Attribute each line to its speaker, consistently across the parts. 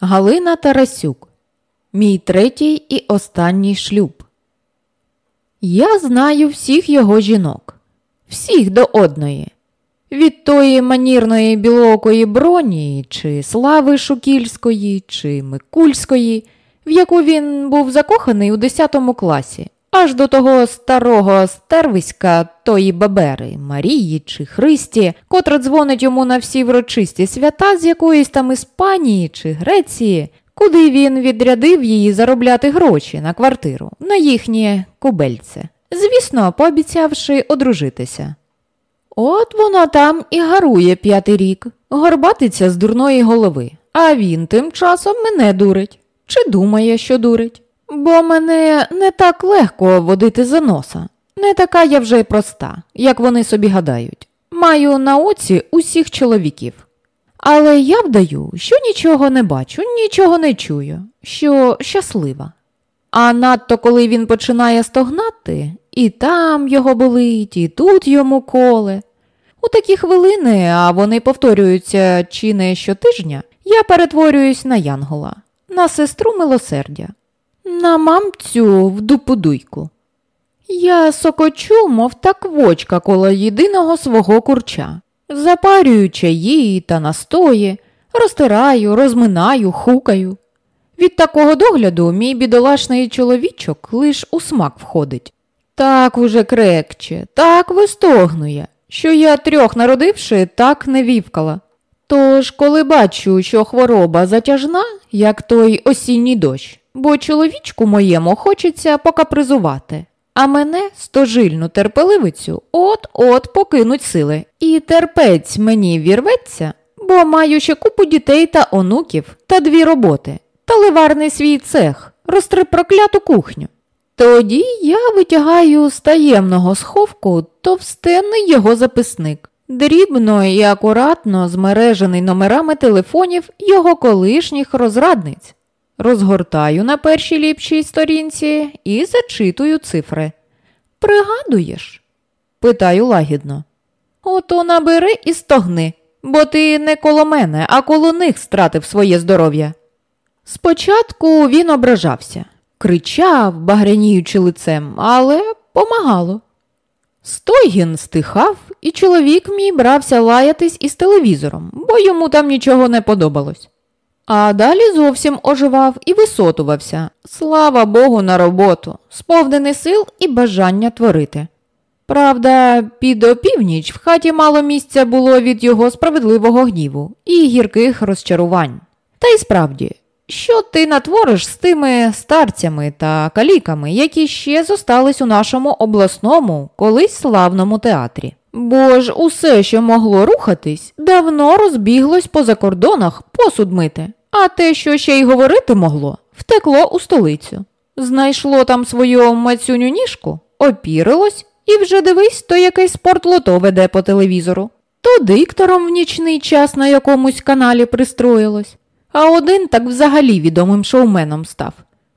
Speaker 1: Галина Тарасюк. Мій третій і останній шлюб. Я знаю всіх його жінок, всіх до одної. Від тої манірної білокої броні, чи Слави Шукільської, чи Микульської, в яку він був закоханий у 10 класі, аж до того старого стервиська тої бабери Марії чи Христі, котра дзвонить йому на всі врочисті свята з якоїсь там Іспанії чи Греції, куди він відрядив її заробляти гроші на квартиру, на їхнє кубельце, звісно, пообіцявши одружитися. От вона там і гарує п'ятий рік, горбатиться з дурної голови, а він тим часом мене дурить. Чи думає, що дурить? Бо мене не так легко водити за носа. Не така я вже й проста, як вони собі гадають. Маю на оці усіх чоловіків. Але я вдаю, що нічого не бачу, нічого не чую, що щаслива. А надто коли він починає стогнати, і там його болить, і тут йому коле. У такі хвилини, а вони повторюються чи не щотижня, я перетворююсь на Янгола, на сестру милосердя, на мамцю в дупу-дуйку. Я сокочу, мов та квочка коло єдиного свого курча, запарюю чаї та настої, розтираю, розминаю, хукаю. Від такого догляду мій бідолашний чоловічок лиш у смак входить. Так уже крекче, так вистогнує, що я трьох народивши, так не вівкала. Тож, коли бачу, що хвороба затяжна, як той осінній дощ, бо чоловічку моєму хочеться покапризувати, а мене, стожильну терпеливицю, от-от покинуть сили. І терпець мені вірветься, бо маю ще купу дітей та онуків та дві роботи, та ливарний свій цех, розтри прокляту кухню. Тоді я витягаю з таємного сховку товстенний його записник, дрібно і акуратно змережений номерами телефонів його колишніх розрадниць. Розгортаю на першій ліпшій сторінці і зачитую цифри. Пригадуєш? питаю лагідно. Ото набери і стогни, бо ти не коло мене, а коло них стратив своє здоров'я. Спочатку він ображався, кричав, багряніючи лицем, але помагало. Стойгін стихав, і чоловік мій брався лаятись із телевізором, бо йому там нічого не подобалось. А далі зовсім оживав і висотувався, слава Богу, на роботу, сповнений сил і бажання творити. Правда, під опівніч в хаті мало місця було від його справедливого гніву і гірких розчарувань. Та й справді, що ти натвориш з тими старцями та каліками, які ще зостались у нашому обласному, колись славному театрі? Бо ж усе, що могло рухатись, давно розбіглось по закордонах посуд мити, а те, що ще й говорити могло, втекло у столицю. Знайшло там свою мацюню ніжку, опірилось і вже дивись, то якийсь спортлото веде по телевізору. То диктором в нічний час на якомусь каналі пристроїлось а один так взагалі відомим шоуменом став.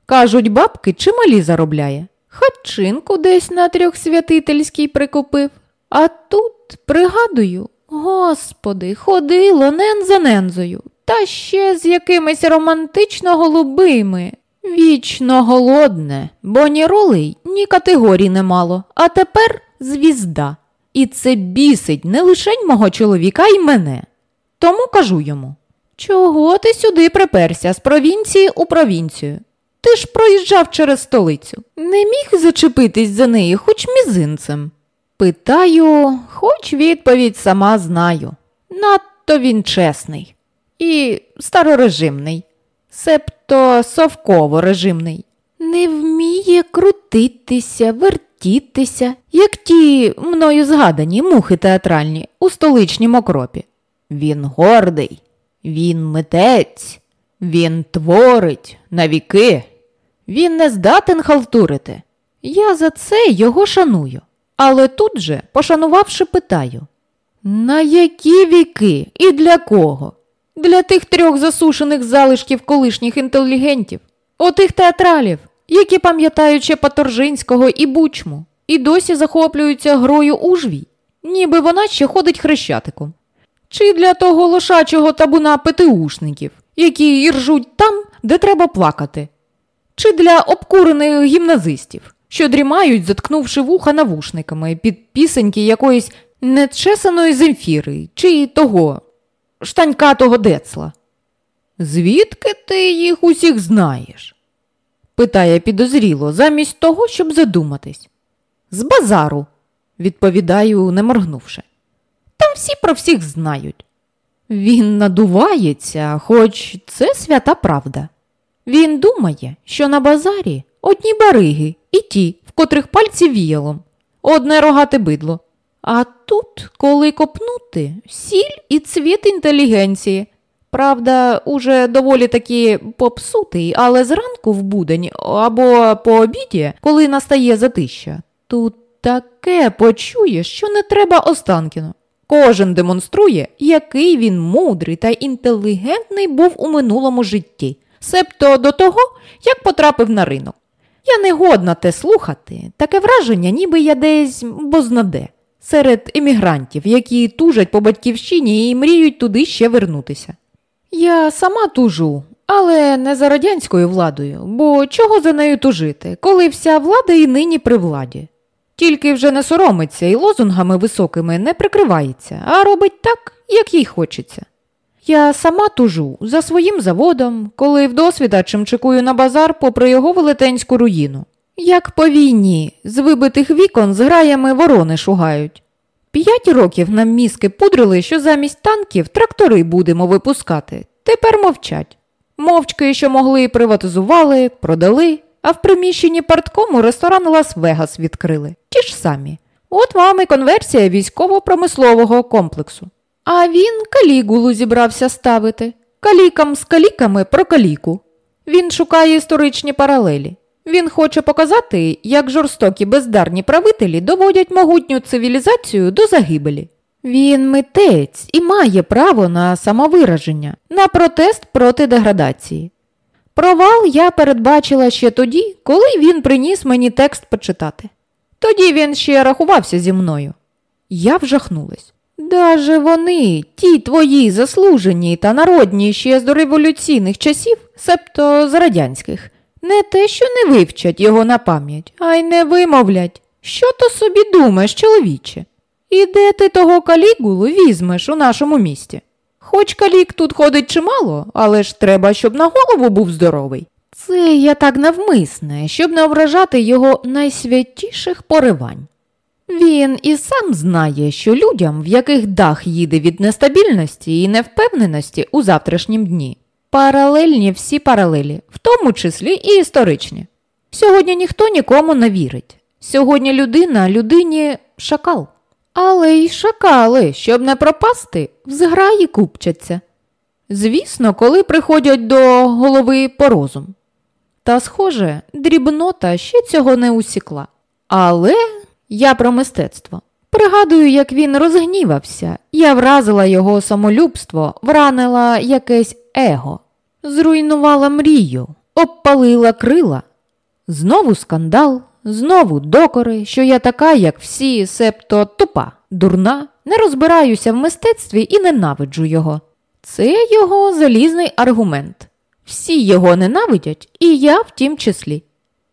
Speaker 1: Кажуть, бабки чималі заробляє. Хатчинку десь на трьохсвятительській прикупив. А тут, пригадую, господи, ходило нен за нензою, та ще з якимись романтично голубими. Вічно голодне, бо ні ролей, ні категорій немало, а тепер звізда. І це бісить не лишень мого чоловіка й мене. Тому кажу йому Чого ти сюди приперся з провінції у провінцію? Ти ж проїжджав через столицю. Не міг зачепитись за неї хоч мізинцем? Питаю, хоч відповідь сама знаю. Надто він чесний і старорежимний, себто совково режимний. Не вміє крутитися, вертітися, як ті мною згадані мухи театральні у столичнім окропі. Він гордий. Він митець, він творить навіки, він не здатен халтурити. Я за це його шаную. Але тут же, пошанувавши, питаю на які віки і для кого? Для тих трьох засушених залишків колишніх інтелігентів, отих театралів, які пам'ятають ще Паторжинського і бучму, і досі захоплюються грою ужвій, ніби вона ще ходить хрещатиком чи для того лошачого табуна ПТУшників, які іржуть там, де треба плакати, чи для обкурених гімназистів, що дрімають, заткнувши вуха навушниками під пісеньки якоїсь нечесаної земфіри, чи того штанькатого децла. Звідки ти їх усіх знаєш? питає підозріло, замість того, щоб задуматись. З базару, відповідаю, не моргнувши. Там всі про всіх знають. Він надувається, хоч це свята правда. Він думає, що на базарі одні бариги і ті, в котрих пальці віялом, одне рогате бидло. А тут, коли копнути, сіль і цвіт інтелігенції. Правда, уже доволі таки попсутий, але зранку в будень або по обіді, коли настає затища, тут таке почуєш, що не треба Останкіно. Кожен демонструє, який він мудрий та інтелігентний був у минулому житті, себто до того, як потрапив на ринок. Я не годна те слухати, таке враження, ніби я десь бознаде, серед емігрантів, які тужать по батьківщині і мріють туди ще вернутися. Я сама тужу, але не за радянською владою, бо чого за нею тужити, коли вся влада і нині при владі. Тільки вже не соромиться і лозунгами високими не прикривається, а робить так, як їй хочеться. Я сама тужу за своїм заводом, коли вдосвіда чимчикую на базар попри його велетенську руїну. Як по війні, з вибитих вікон з граями ворони шугають. П'ять років нам мізки пудрили, що замість танків трактори будемо випускати. Тепер мовчать. Мовчки, що могли, приватизували, продали, а в приміщенні парткому ресторан Лас-Вегас відкрили. Ті ж самі. От вам і конверсія військово-промислового комплексу. А він калігулу зібрався ставити. Калікам з каліками про каліку. Він шукає історичні паралелі. Він хоче показати, як жорстокі бездарні правителі доводять могутню цивілізацію до загибелі. Він митець і має право на самовираження, на протест проти деградації. Провал я передбачила ще тоді, коли він приніс мені текст почитати. Тоді він ще рахувався зі мною. Я вжахнулась. Даже вони, ті твої заслужені та народні ще з дореволюційних часів, себто з радянських, не те, що не вивчать його на пам'ять, а й не вимовлять. Що то собі думаєш, чоловіче? І де ти того калігулу візьмеш у нашому місті? Хоч калік тут ходить чимало, але ж треба, щоб на голову був здоровий. Це я так навмисне, щоб не ображати його найсвятіших поривань. Він і сам знає, що людям, в яких дах їде від нестабільності і невпевненості у завтрашнім дні, паралельні всі паралелі, в тому числі і історичні. Сьогодні ніхто нікому не вірить. Сьогодні людина людині шакал. Але й шакали, щоб не пропасти, в зграї купчаться. Звісно, коли приходять до голови по розум. Та, схоже, дрібнота ще цього не усікла. Але я про мистецтво. Пригадую, як він розгнівався, я вразила його самолюбство, вранила якесь его, зруйнувала мрію, обпалила крила. Знову скандал, знову докори, що я така, як всі, себто тупа, дурна, не розбираюся в мистецтві і ненавиджу його. Це його залізний аргумент. Всі його ненавидять, і я в тім числі.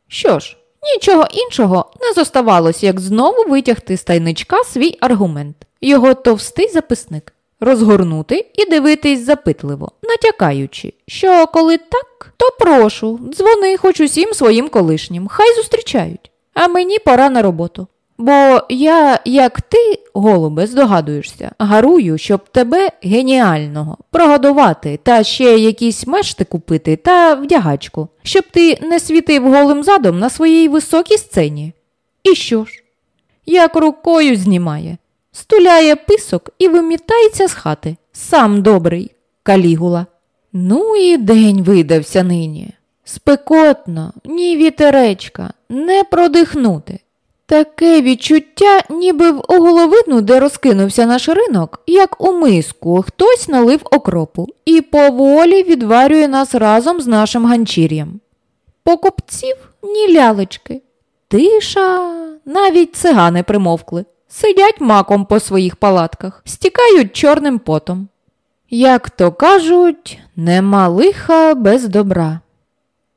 Speaker 1: Що ж, нічого іншого не зоставалось, як знову витягти з тайничка свій аргумент, його товстий записник, розгорнути і дивитись запитливо, натякаючи, що коли так, то прошу, дзвони хоч усім своїм колишнім, хай зустрічають, а мені пора на роботу. Бо я, як ти, голубе, здогадуєшся, гарую, щоб тебе геніального прогодувати та ще якісь мешти купити та вдягачку, щоб ти не світив голим задом на своїй високій сцені. І що ж? Як рукою знімає, стуляє писок і вимітається з хати. Сам добрий, калігула. Ну і день видався нині. Спекотно, ні вітеречка, не продихнути. Таке відчуття, ніби в оголовину, де розкинувся наш ринок, як у миску, хтось налив окропу і поволі відварює нас разом з нашим ганчір'ям. Покупців ні лялечки. Тиша, навіть цигани примовкли, сидять маком по своїх палатках, стікають чорним потом. Як то кажуть, нема лиха без добра.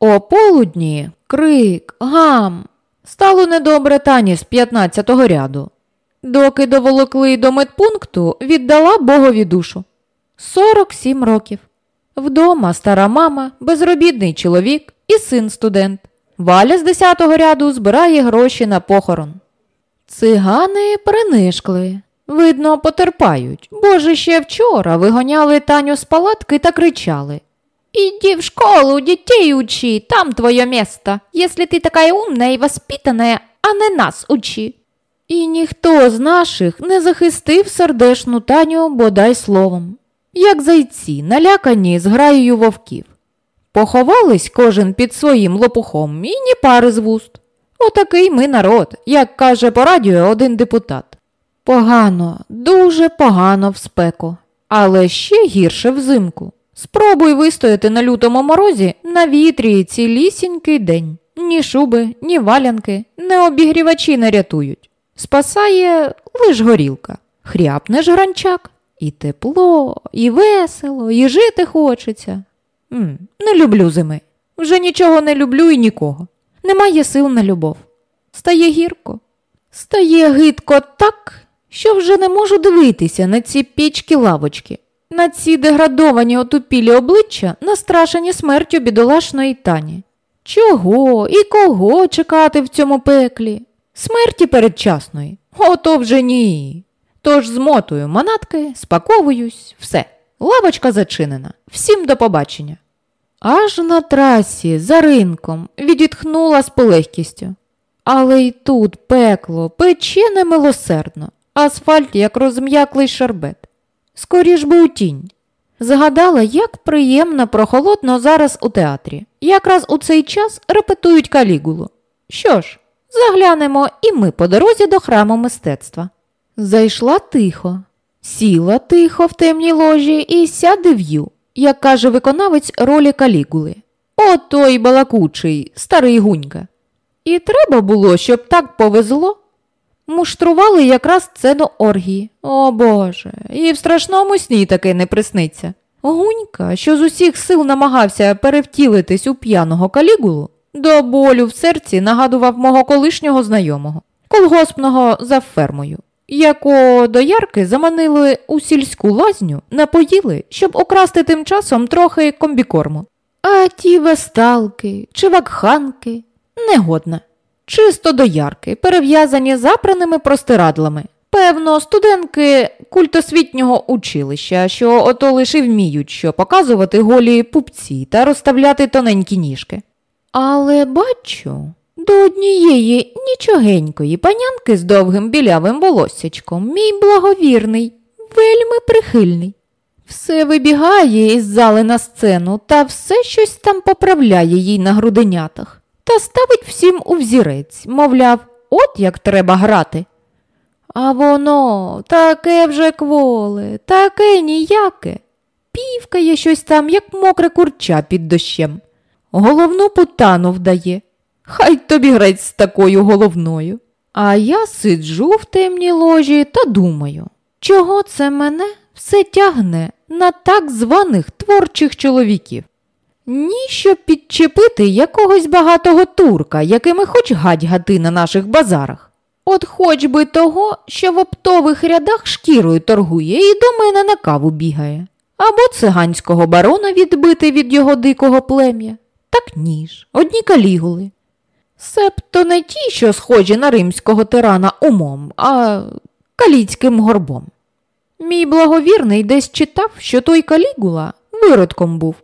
Speaker 1: О полудні крик, гам. Стало недобре тані з 15-го ряду. Доки доволокли до медпункту, віддала Богові душу. 47 років. Вдома стара мама, безробітний чоловік і син студент. Валя з 10-го ряду збирає гроші на похорон. Цигани принишкли. Видно, потерпають, бо ж ще вчора вигоняли Таню з палатки та кричали. «Иди в школу, дітей учи, там твоє місто, якщо ти така умна і воспитана, а не нас учи. І ніхто з наших не захистив сердешну Таню бодай словом, як зайці, налякані з граєю вовків. Поховались кожен під своїм лопухом і ні пари з вуст. Отакий ми народ, як каже по радіо один депутат. Погано, дуже погано в спеку, але ще гірше взимку. Спробуй вистояти на лютому морозі на вітрі цілісінький день. Ні шуби, ні валянки, не обігрівачі не рятують. Спасає лиш горілка. Хряпнеш гранчак, і тепло, і весело, і жити хочеться. М, Не люблю зими. Вже нічого не люблю і нікого. Немає сил на любов. Стає гірко. Стає гидко так, що вже не можу дивитися на ці пічки лавочки, на ці деградовані отупілі обличчя, настрашені смертю бідолашної тані. Чого і кого чекати в цьому пеклі? Смерті передчасної? Ото вже ні. Тож змотую манатки, спаковуюсь, все. Лавочка зачинена. Всім до побачення. Аж на трасі, за ринком, відітхнула з полегкістю. Але й тут пекло, пече немилосердно, асфальт, як розм'яклий шарбет. Скоріш би у тінь. Згадала, як приємно прохолодно зараз у театрі. Якраз у цей час репетують калігулу. Що ж, заглянемо і ми по дорозі до храму мистецтва. Зайшла тихо, сіла тихо в темній ложі і сяде в'ю, як каже виконавець ролі калігули. О той балакучий, старий гунька. І треба було, щоб так повезло. Муштрували якраз сцену оргії. О Боже, і в страшному сні таки не присниться. Гунька, що з усіх сил намагався перевтілитись у п'яного калігулу, до болю в серці нагадував мого колишнього знайомого, колгоспного за фермою, якого до ярки заманили у сільську лазню, напоїли, щоб украсти тим часом трохи комбікорму. А ті весталки чи вакханки негодна. Чисто до ярки, перев'язані запраними простирадлами. Певно, студентки культосвітнього училища, що ото лише вміють що показувати голі пупці та розставляти тоненькі ніжки. Але бачу, до однієї нічогенької панянки з довгим білявим волоссячком, мій благовірний, вельми прихильний. Все вибігає із зали на сцену та все щось там поправляє їй на груденятах та ставить всім у взірець, мовляв, от як треба грати. А воно таке вже кволе, таке ніяке. Півкає щось там, як мокре курча під дощем. Головну путану вдає. Хай тобі грець з такою головною. А я сиджу в темній ложі та думаю, чого це мене все тягне на так званих творчих чоловіків. Ні, щоб підчепити якогось багатого турка, якими хоч гать гати на наших базарах. От хоч би того, що в оптових рядах шкірою торгує і до мене на каву бігає, або циганського барона відбити від його дикого плем'я, так ніж, одні калігули. Себто не ті, що схожі на римського тирана умом, а каліцьким горбом. Мій благовірний десь читав, що той калігула виродком був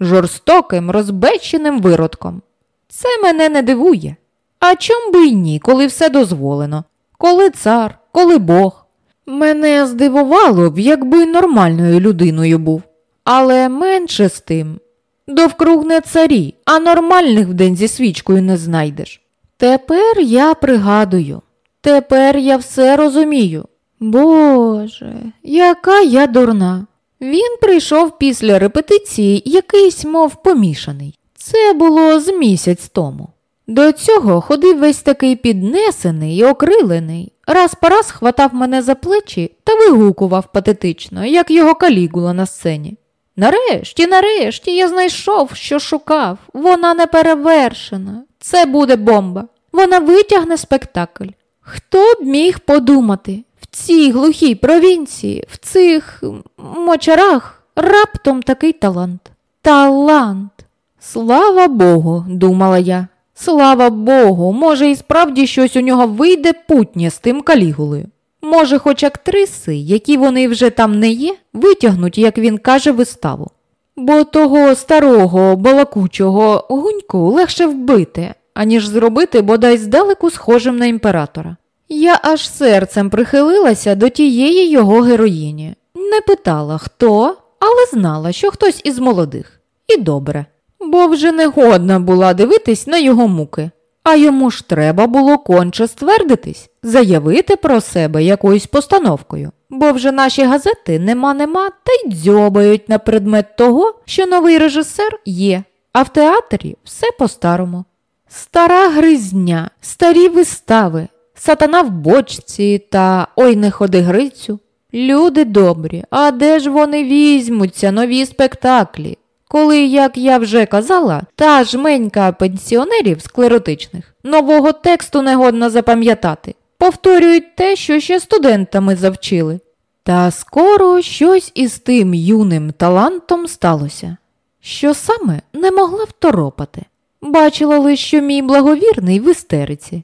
Speaker 1: жорстоким, розбещеним виродком. Це мене не дивує. А чом би й ні, коли все дозволено, коли цар, коли Бог. Мене здивувало б, якби нормальною людиною був. Але менше з тим. Довкруг не царі, а нормальних вдень зі свічкою не знайдеш. Тепер я пригадую, тепер я все розумію. Боже, яка я дурна. Він прийшов після репетиції якийсь, мов помішаний. Це було з місяць тому. До цього ходив весь такий піднесений і окрилений, раз по раз хватав мене за плечі та вигукував патетично, як його калігула на сцені. Нарешті, нарешті, я знайшов, що шукав. Вона не перевершена. Це буде бомба. Вона витягне спектакль. Хто б міг подумати в цій глухій провінції, в цих мочарах раптом такий талант. Талант. Слава Богу, думала я. Слава Богу, може, і справді щось у нього вийде путнє з тим калігулою. Може, хоч актриси, які вони вже там не є, витягнуть, як він каже, виставу. Бо того старого, балакучого гуньку легше вбити, аніж зробити бодай здалеку схожим на імператора. Я аж серцем прихилилася до тієї його героїні. Не питала, хто, але знала, що хтось із молодих. І добре, бо вже не годна була дивитись на його муки. А йому ж треба було конче ствердитись, заявити про себе якоюсь постановкою, бо вже наші газети нема нема та й дзьобають на предмет того, що новий режисер є, а в театрі все по-старому. Стара гризня, старі вистави, сатана в бочці та ой не ходи Грицю. Люди добрі, а де ж вони візьмуться, нові спектаклі? Коли, як я вже казала, та жменька пенсіонерів склеротичних нового тексту не годна запам'ятати, повторюють те, що ще студентами завчили. Та скоро щось із тим юним талантом сталося, що саме не могла второпати. Бачила лише, що мій благовірний в істериці.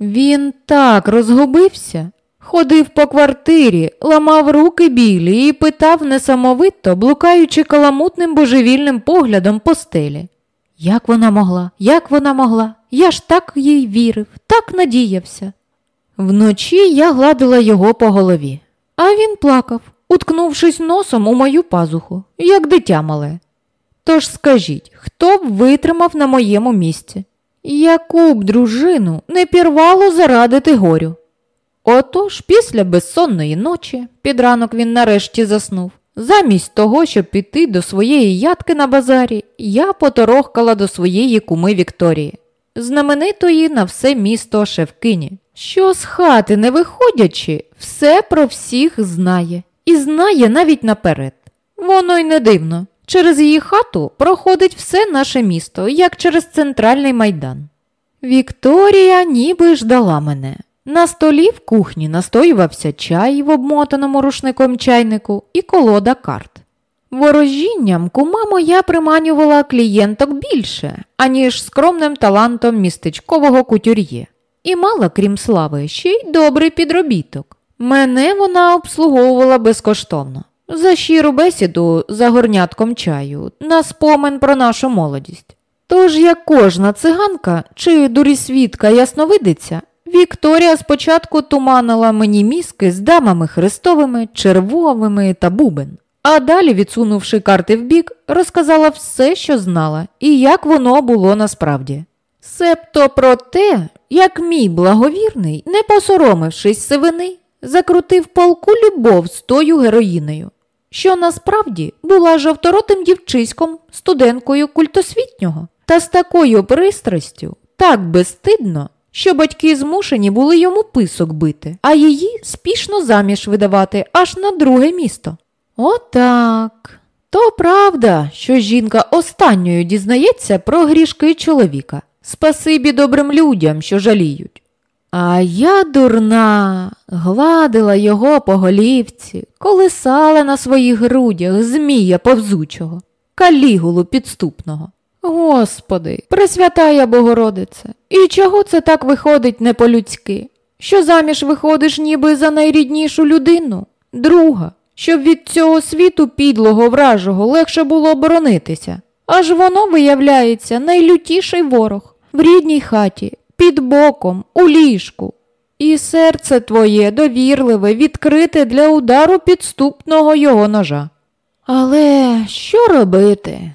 Speaker 1: Він так розгубився, ходив по квартирі, ламав руки білі і питав несамовито, блукаючи каламутним божевільним поглядом по стелі. Як вона могла, як вона могла? Я ж так їй вірив, так надіявся. Вночі я гладила його по голові, а він плакав, уткнувшись носом у мою пазуху, як дитя мале. Тож скажіть, хто б витримав на моєму місці? Яку б дружину не пірвало зарадити горю? Отож, після безсонної ночі, під ранок він нарешті заснув. Замість того, щоб піти до своєї ядки на базарі, я поторохкала до своєї куми Вікторії, знаменитої на все місто Шевкині, що з хати, не виходячи, все про всіх знає, і знає навіть наперед. Воно й не дивно. Через її хату проходить все наше місто, як через центральний майдан. Вікторія ніби ждала мене. На столі в кухні настоювався чай в обмотаному рушником чайнику і колода карт. Ворожінням кума моя приманювала клієнток більше, аніж скромним талантом містечкового кутюр'є, і мала, крім слави, ще й добрий підробіток. Мене вона обслуговувала безкоштовно. За щиру бесіду за горнятком чаю, на спомин про нашу молодість. Тож, як кожна циганка чи дурісвідка ясновидиця, Вікторія спочатку туманила мені мізки з дамами хрестовими, червовими та бубен, а далі, відсунувши карти вбік, розказала все, що знала, і як воно було насправді. Себто про те, як мій благовірний, не посоромившись сивини, закрутив полку любов з тою героїнею, що насправді була жовторотим дівчиськом, студенткою культосвітнього, та з такою пристрастю, так безстидно, що батьки змушені були йому писок бити, а її спішно заміж видавати аж на друге місто. Отак. То правда, що жінка останньою дізнається про грішки чоловіка. Спасибі добрим людям, що жаліють. А я дурна, гладила його по голівці, колисала на своїх грудях змія повзучого, калігулу підступного. Господи, Пресвятая Богородице, і чого це так виходить не по-людськи? Що заміж виходиш ніби за найріднішу людину, друга, щоб від цього світу підлого вражого легше було оборонитися, аж воно виявляється найлютіший ворог в рідній хаті, під боком, у ліжку. І серце твоє довірливе, відкрите для удару підступного його ножа. Але що робити?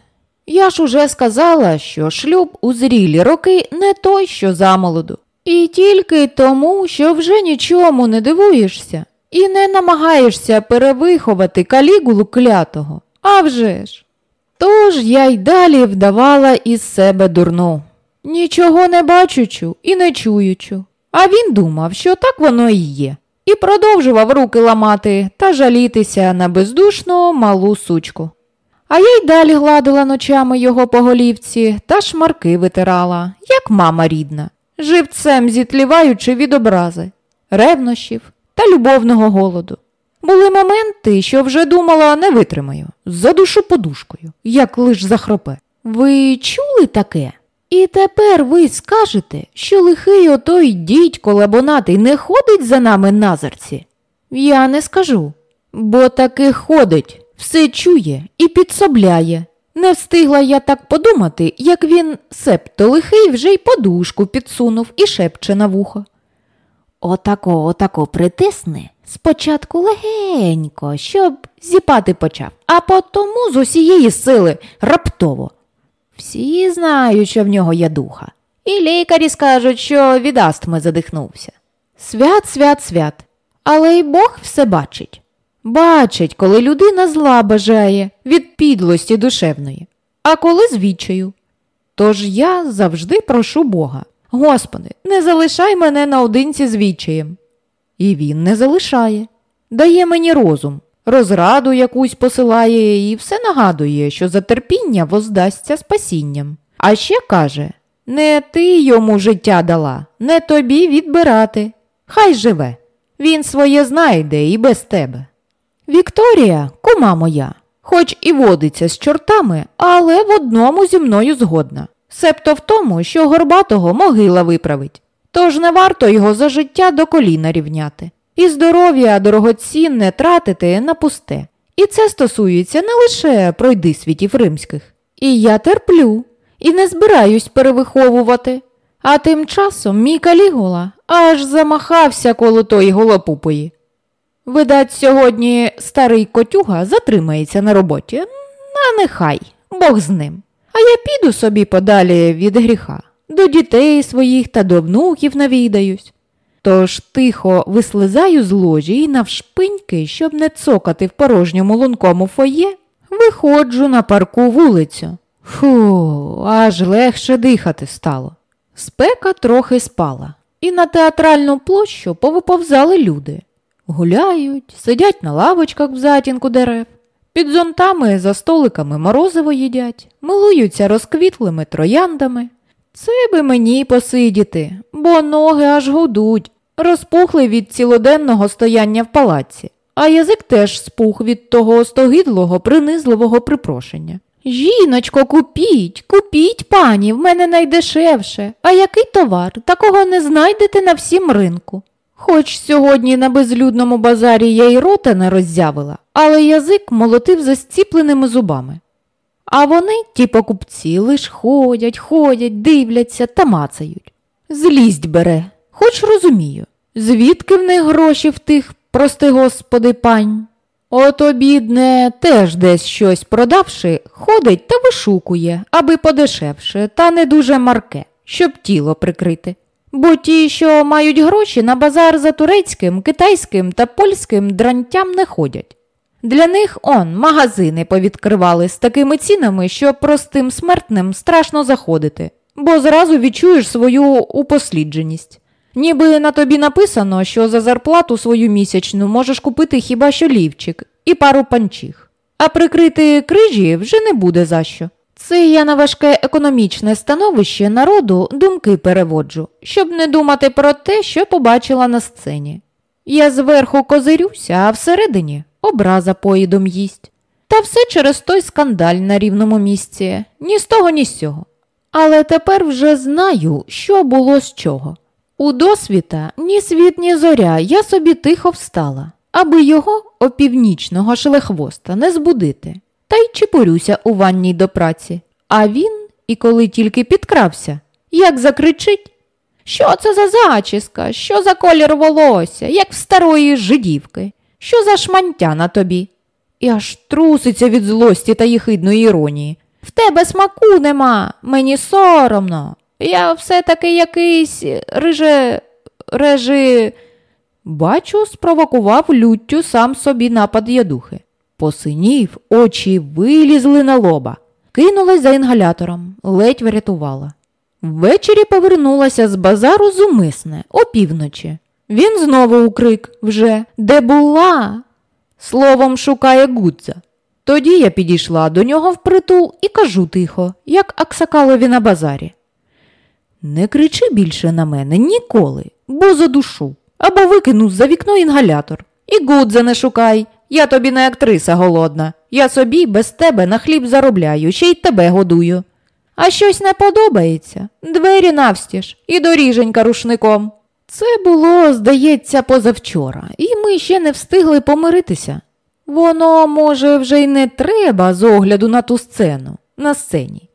Speaker 1: Я ж уже сказала, що шлюб у зрілі роки не той, що замолоду. І тільки тому, що вже нічому не дивуєшся і не намагаєшся перевиховати калігулу клятого. А вже ж. Тож я й далі вдавала із себе дурну. нічого не бачучу і не чуючу. А він думав, що так воно і є, і продовжував руки ламати та жалітися на бездушну малу сучку. А я й далі гладила ночами його по голівці та шмарки витирала, як мама рідна, живцем зітліваючи від образи, ревнощів та любовного голоду. Були моменти, що вже думала, не витримаю, задушу подушкою, як лиш захропе. Ви чули таке? І тепер ви скажете, що лихий отой дідько лабонатий не ходить за нами назарці? Я не скажу, бо таки ходить, все чує і підсобляє. Не встигла я так подумати, як він, септо лихий, вже й подушку підсунув і шепче на вухо. Отако, отако притисни, спочатку легенько, щоб зіпати почав, а потому з усієї сили раптово. Всі знають, що в нього є духа, і лікарі скажуть, що від астми задихнувся. Свят, свят, свят, але й Бог все бачить. Бачить, коли людина зла бажає від підлості душевної, а коли з відчаю. Тож я завжди прошу Бога, Господи, не залишай мене наодинці з відчаєм. І він не залишає, дає мені розум, розраду якусь посилає і все нагадує, що за терпіння воздасться спасінням. А ще каже не ти йому життя дала, не тобі відбирати. Хай живе. Він своє знайде і без тебе. Вікторія, кума моя, хоч і водиться з чортами, але в одному зі мною згодна. Себто в тому, що горбатого могила виправить. Тож не варто його за життя до коліна рівняти. І здоров'я дорогоцінне тратити на пусте. І це стосується не лише пройди світів римських. І я терплю, і не збираюсь перевиховувати. А тим часом мій калігула аж замахався коло тої голопупої. Видать, сьогодні старий котюга затримається на роботі. А нехай, Бог з ним. А я піду собі подалі від гріха, до дітей своїх та до внуків навідаюсь. Тож тихо вислизаю з ложі і навшпиньки, щоб не цокати в порожньому лункому фоє, виходжу на парку вулицю. Фу, аж легше дихати стало. Спека трохи спала, і на театральну площу повиповзали люди. Гуляють, сидять на лавочках в затінку дерев, під зонтами за столиками морозиво їдять, милуються розквітлими трояндами. Це би мені посидіти, бо ноги аж гудуть, розпухли від цілоденного стояння в палаці, а язик теж спух від того остогидлого, принизливого припрошення. Жіночко, купіть, купіть, пані, в мене найдешевше, а який товар, такого не знайдете на всім ринку. Хоч сьогодні на безлюдному базарі я й рота не роззявила, але язик молотив за зціпленими зубами. А вони, ті покупці, лиш ходять, ходять, дивляться та мацають. Злість бере, хоч розумію, звідки в них гроші в тих, прости господи, пань. Ото, бідне, теж десь щось продавши, ходить та вишукує, аби подешевше, та не дуже марке, щоб тіло прикрити. Бо ті, що мають гроші, на базар за турецьким, китайським та польським дрантям не ходять. Для них он магазини повідкривали з такими цінами, що простим смертним страшно заходити, бо зразу відчуєш свою упослідженість. Ніби на тобі написано, що за зарплату свою місячну можеш купити хіба що лівчик і пару панчіх, а прикрити крижі вже не буде за що. Це я на важке економічне становище народу думки переводжу, щоб не думати про те, що побачила на сцені. Я зверху козирюся, а всередині образа поїдом їсть. Та все через той скандаль на рівному місці, ні з того, ні з цього. Але тепер вже знаю, що було з чого. У досвіта ні світ, ні зоря я собі тихо встала, аби його опівнічного шлехвоста не збудити, та й чепурюся у ванній до праці. А він, і коли тільки підкрався, як закричить, що це за зачіска, що за колір волосся, як в старої жидівки, що за шмантя на тобі? І аж труситься від злості та їхидної іронії. В тебе смаку нема, мені соромно. Я все-таки якийсь риже. режи. Бачу, спровокував люттю сам собі напад ядухи. Посинів, очі вилізли на лоба. Кинулась за інгалятором, ледь врятувала. Ввечері повернулася з базару зумисне, опівночі. Він знову укрик вже де була? Словом, шукає Гудза. Тоді я підійшла до нього впритул і кажу тихо, як Аксакалові на базарі. Не кричи більше на мене ніколи, бо задушу, або викину за вікно інгалятор. І Гудза не шукай, я тобі не актриса голодна. Я собі без тебе на хліб заробляю, ще й тебе годую. А щось не подобається. Двері навстіж і доріженька рушником. Це було, здається, позавчора, і ми ще не встигли помиритися. Воно, може, вже й не треба з огляду на ту сцену, на сцені.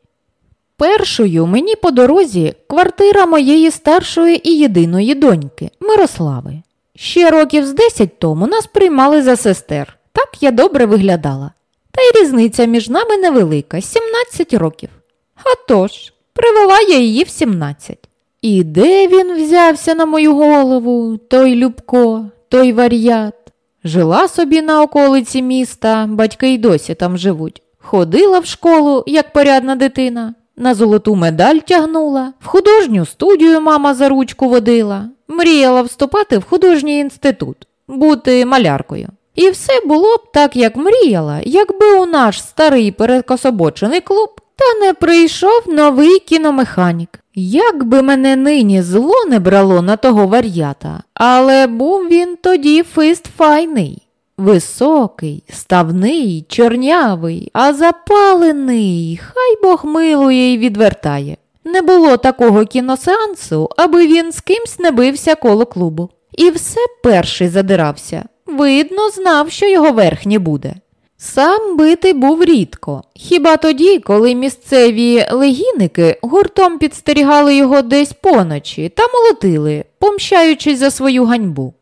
Speaker 1: Першою мені по дорозі квартира моєї старшої і єдиної доньки Мирослави. Ще років з десять тому нас приймали за сестер. Так я добре виглядала. Та й різниця між нами невелика 17 років. А тож, привела я її в 17. І де він взявся на мою голову, той Любко, той вар'ят? Жила собі на околиці міста, батьки й досі там живуть. Ходила в школу, як порядна дитина, на золоту медаль тягнула, в художню студію мама за ручку водила, мріяла вступати в художній інститут, бути маляркою. І все було б так, як мріяла, якби у наш старий перекособочений клуб та не прийшов новий кіномеханік. Як би мене нині зло не брало на того вар'ята, але був він тоді фист файний. Високий, ставний, чорнявий, а запалений, хай Бог милує й відвертає. Не було такого кіносеансу, аби він з кимсь не бився коло клубу. І все перший задирався. Видно, знав, що його верхнє буде. Сам бити був рідко, хіба тоді, коли місцеві легіники гуртом підстерігали його десь поночі та молотили, помщаючись за свою ганьбу.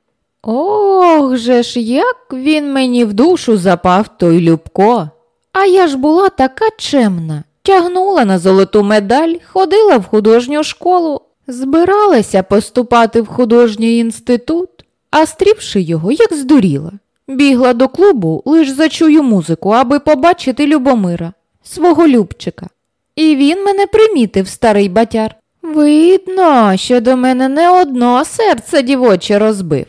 Speaker 1: Ох же ж, як він мені в душу запав той Любко. А я ж була така чемна, тягнула на золоту медаль, ходила в художню школу, збиралася поступати в художній інститут, а стрівши його, як здуріла. Бігла до клубу, лиш зачую музику, аби побачити Любомира, свого Любчика. І він мене примітив, старий батяр. Видно, що до мене не одно серце дівоче розбив,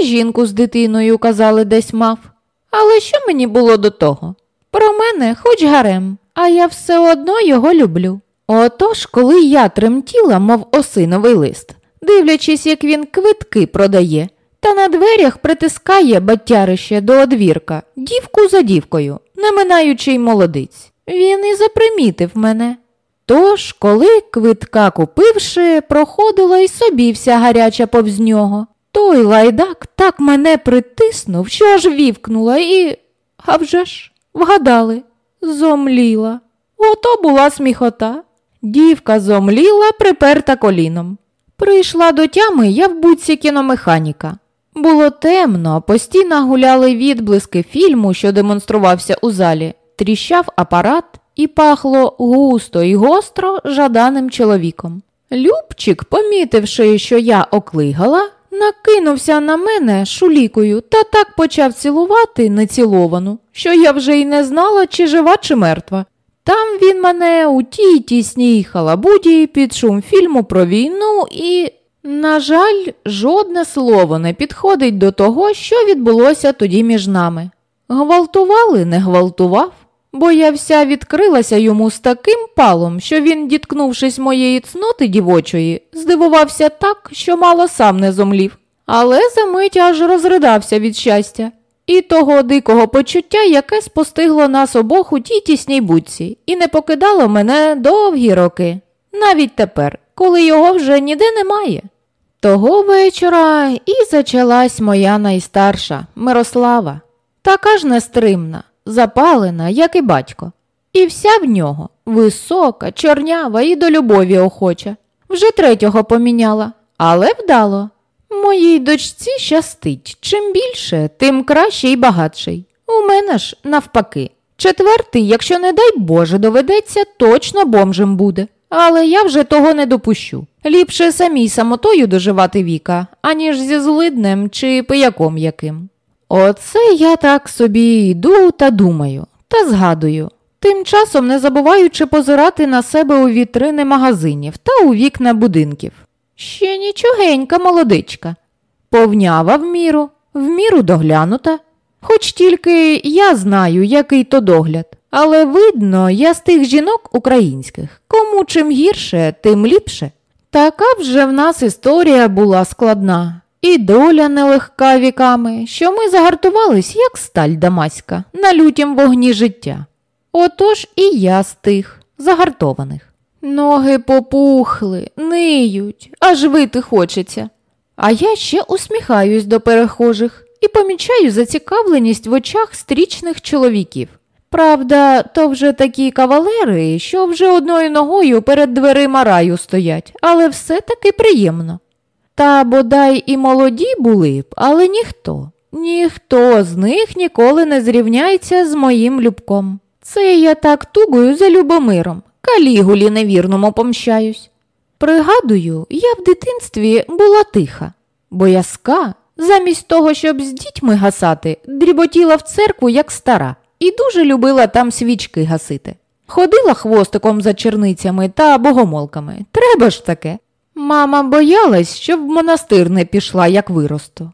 Speaker 1: й жінку з дитиною, казали, десь мав. Але що мені було до того? Про мене хоч гарем, а я все одно його люблю. Отож, коли я тремтіла, мов осиновий лист, дивлячись, як він квитки продає, та на дверях притискає батярище до одвірка, дівку за дівкою, не минаючи молодиць. Він і запримітив мене. Тож, коли квитка купивши, проходила й собі вся гаряча повз нього. Той лайдак так мене притиснув, що аж вівкнула і. А вже ж, вгадали, зомліла. Ото була сміхота. Дівка зомліла, приперта коліном. Прийшла до тями я в будці кіномеханіка. Було темно, постійно гуляли відблиски фільму, що демонструвався у залі, тріщав апарат і пахло густо і гостро жаданим чоловіком. Любчик, помітивши, що я оклигала, накинувся на мене шулікою та так почав цілувати неціловану, що я вже й не знала, чи жива, чи мертва. Там він мене у тій тісній халабуді під шум фільму про війну і. На жаль, жодне слово не підходить до того, що відбулося тоді між нами. Гвалтували, не гвалтував, бо я вся відкрилася йому з таким палом, що він, діткнувшись моєї цноти дівочої, здивувався так, що мало сам не зомлів, але за мить аж розридався від щастя. І того дикого почуття, яке спостигло нас обох у тій тісній будці, і не покидало мене довгі роки, навіть тепер, коли його вже ніде немає. Того вечора і зачалась моя найстарша Мирослава, така ж нестримна, запалена, як і батько, і вся в нього висока, чорнява і до любові охоча. Вже третього поміняла, але вдало. Моїй дочці щастить чим більше, тим краще і багатший. У мене ж, навпаки, четвертий, якщо, не дай Боже, доведеться, точно бомжем буде. Але я вже того не допущу. Ліпше самій самотою доживати віка, аніж зі злиднем чи пияком яким. Оце я так собі йду та думаю та згадую. тим часом не забуваючи позирати на себе у вітрини магазинів та у вікна будинків. Ще нічогенька молодичка, повнява в міру, в міру доглянута. Хоч тільки я знаю, який то догляд, але видно, я з тих жінок українських, кому чим гірше, тим ліпше. Така вже в нас історія була складна, і доля нелегка віками, що ми загартувались, як сталь дамаська, на лютім вогні життя. Отож і я з тих загартованих. Ноги попухли, ниють, аж вити хочеться. А я ще усміхаюсь до перехожих і помічаю зацікавленість в очах стрічних чоловіків. Правда, то вже такі кавалери, що вже одною ногою перед дверима раю стоять, але все-таки приємно. Та бодай і молоді були б, але ніхто, ніхто з них ніколи не зрівняється з моїм любком. Це я так тугою за Любомиром, калігулі невірному помщаюсь. Пригадую, я в дитинстві була тиха, боязка, замість того, щоб з дітьми гасати, дріботіла в церкву, як стара, і дуже любила там свічки гасити. Ходила хвостиком за черницями та богомолками. Треба ж таке. Мама боялась, щоб в монастир не пішла, як виросту.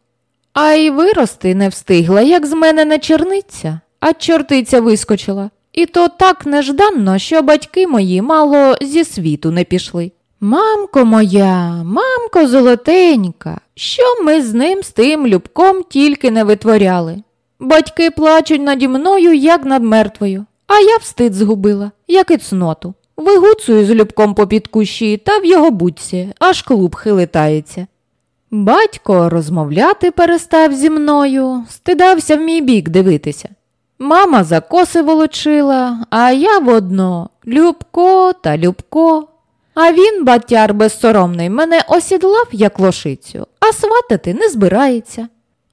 Speaker 1: А й вирости не встигла, як з мене не черниця, а чортиця вискочила. І то так нежданно, що батьки мої мало зі світу не пішли. Мамко моя, мамко золотенька, що ми з ним з тим любком тільки не витворяли. Батьки плачуть наді мною, як над мертвою, а я встид згубила, як і цноту. Вигуцую з любком по підкущі та в його будці, аж клуб хилитається. Батько розмовляти перестав зі мною, стидався в мій бік дивитися. Мама за коси волочила, а я водно Любко та Любко. А він, батяр безсоромний, мене осідлав, як лошицю, а сватати не збирається.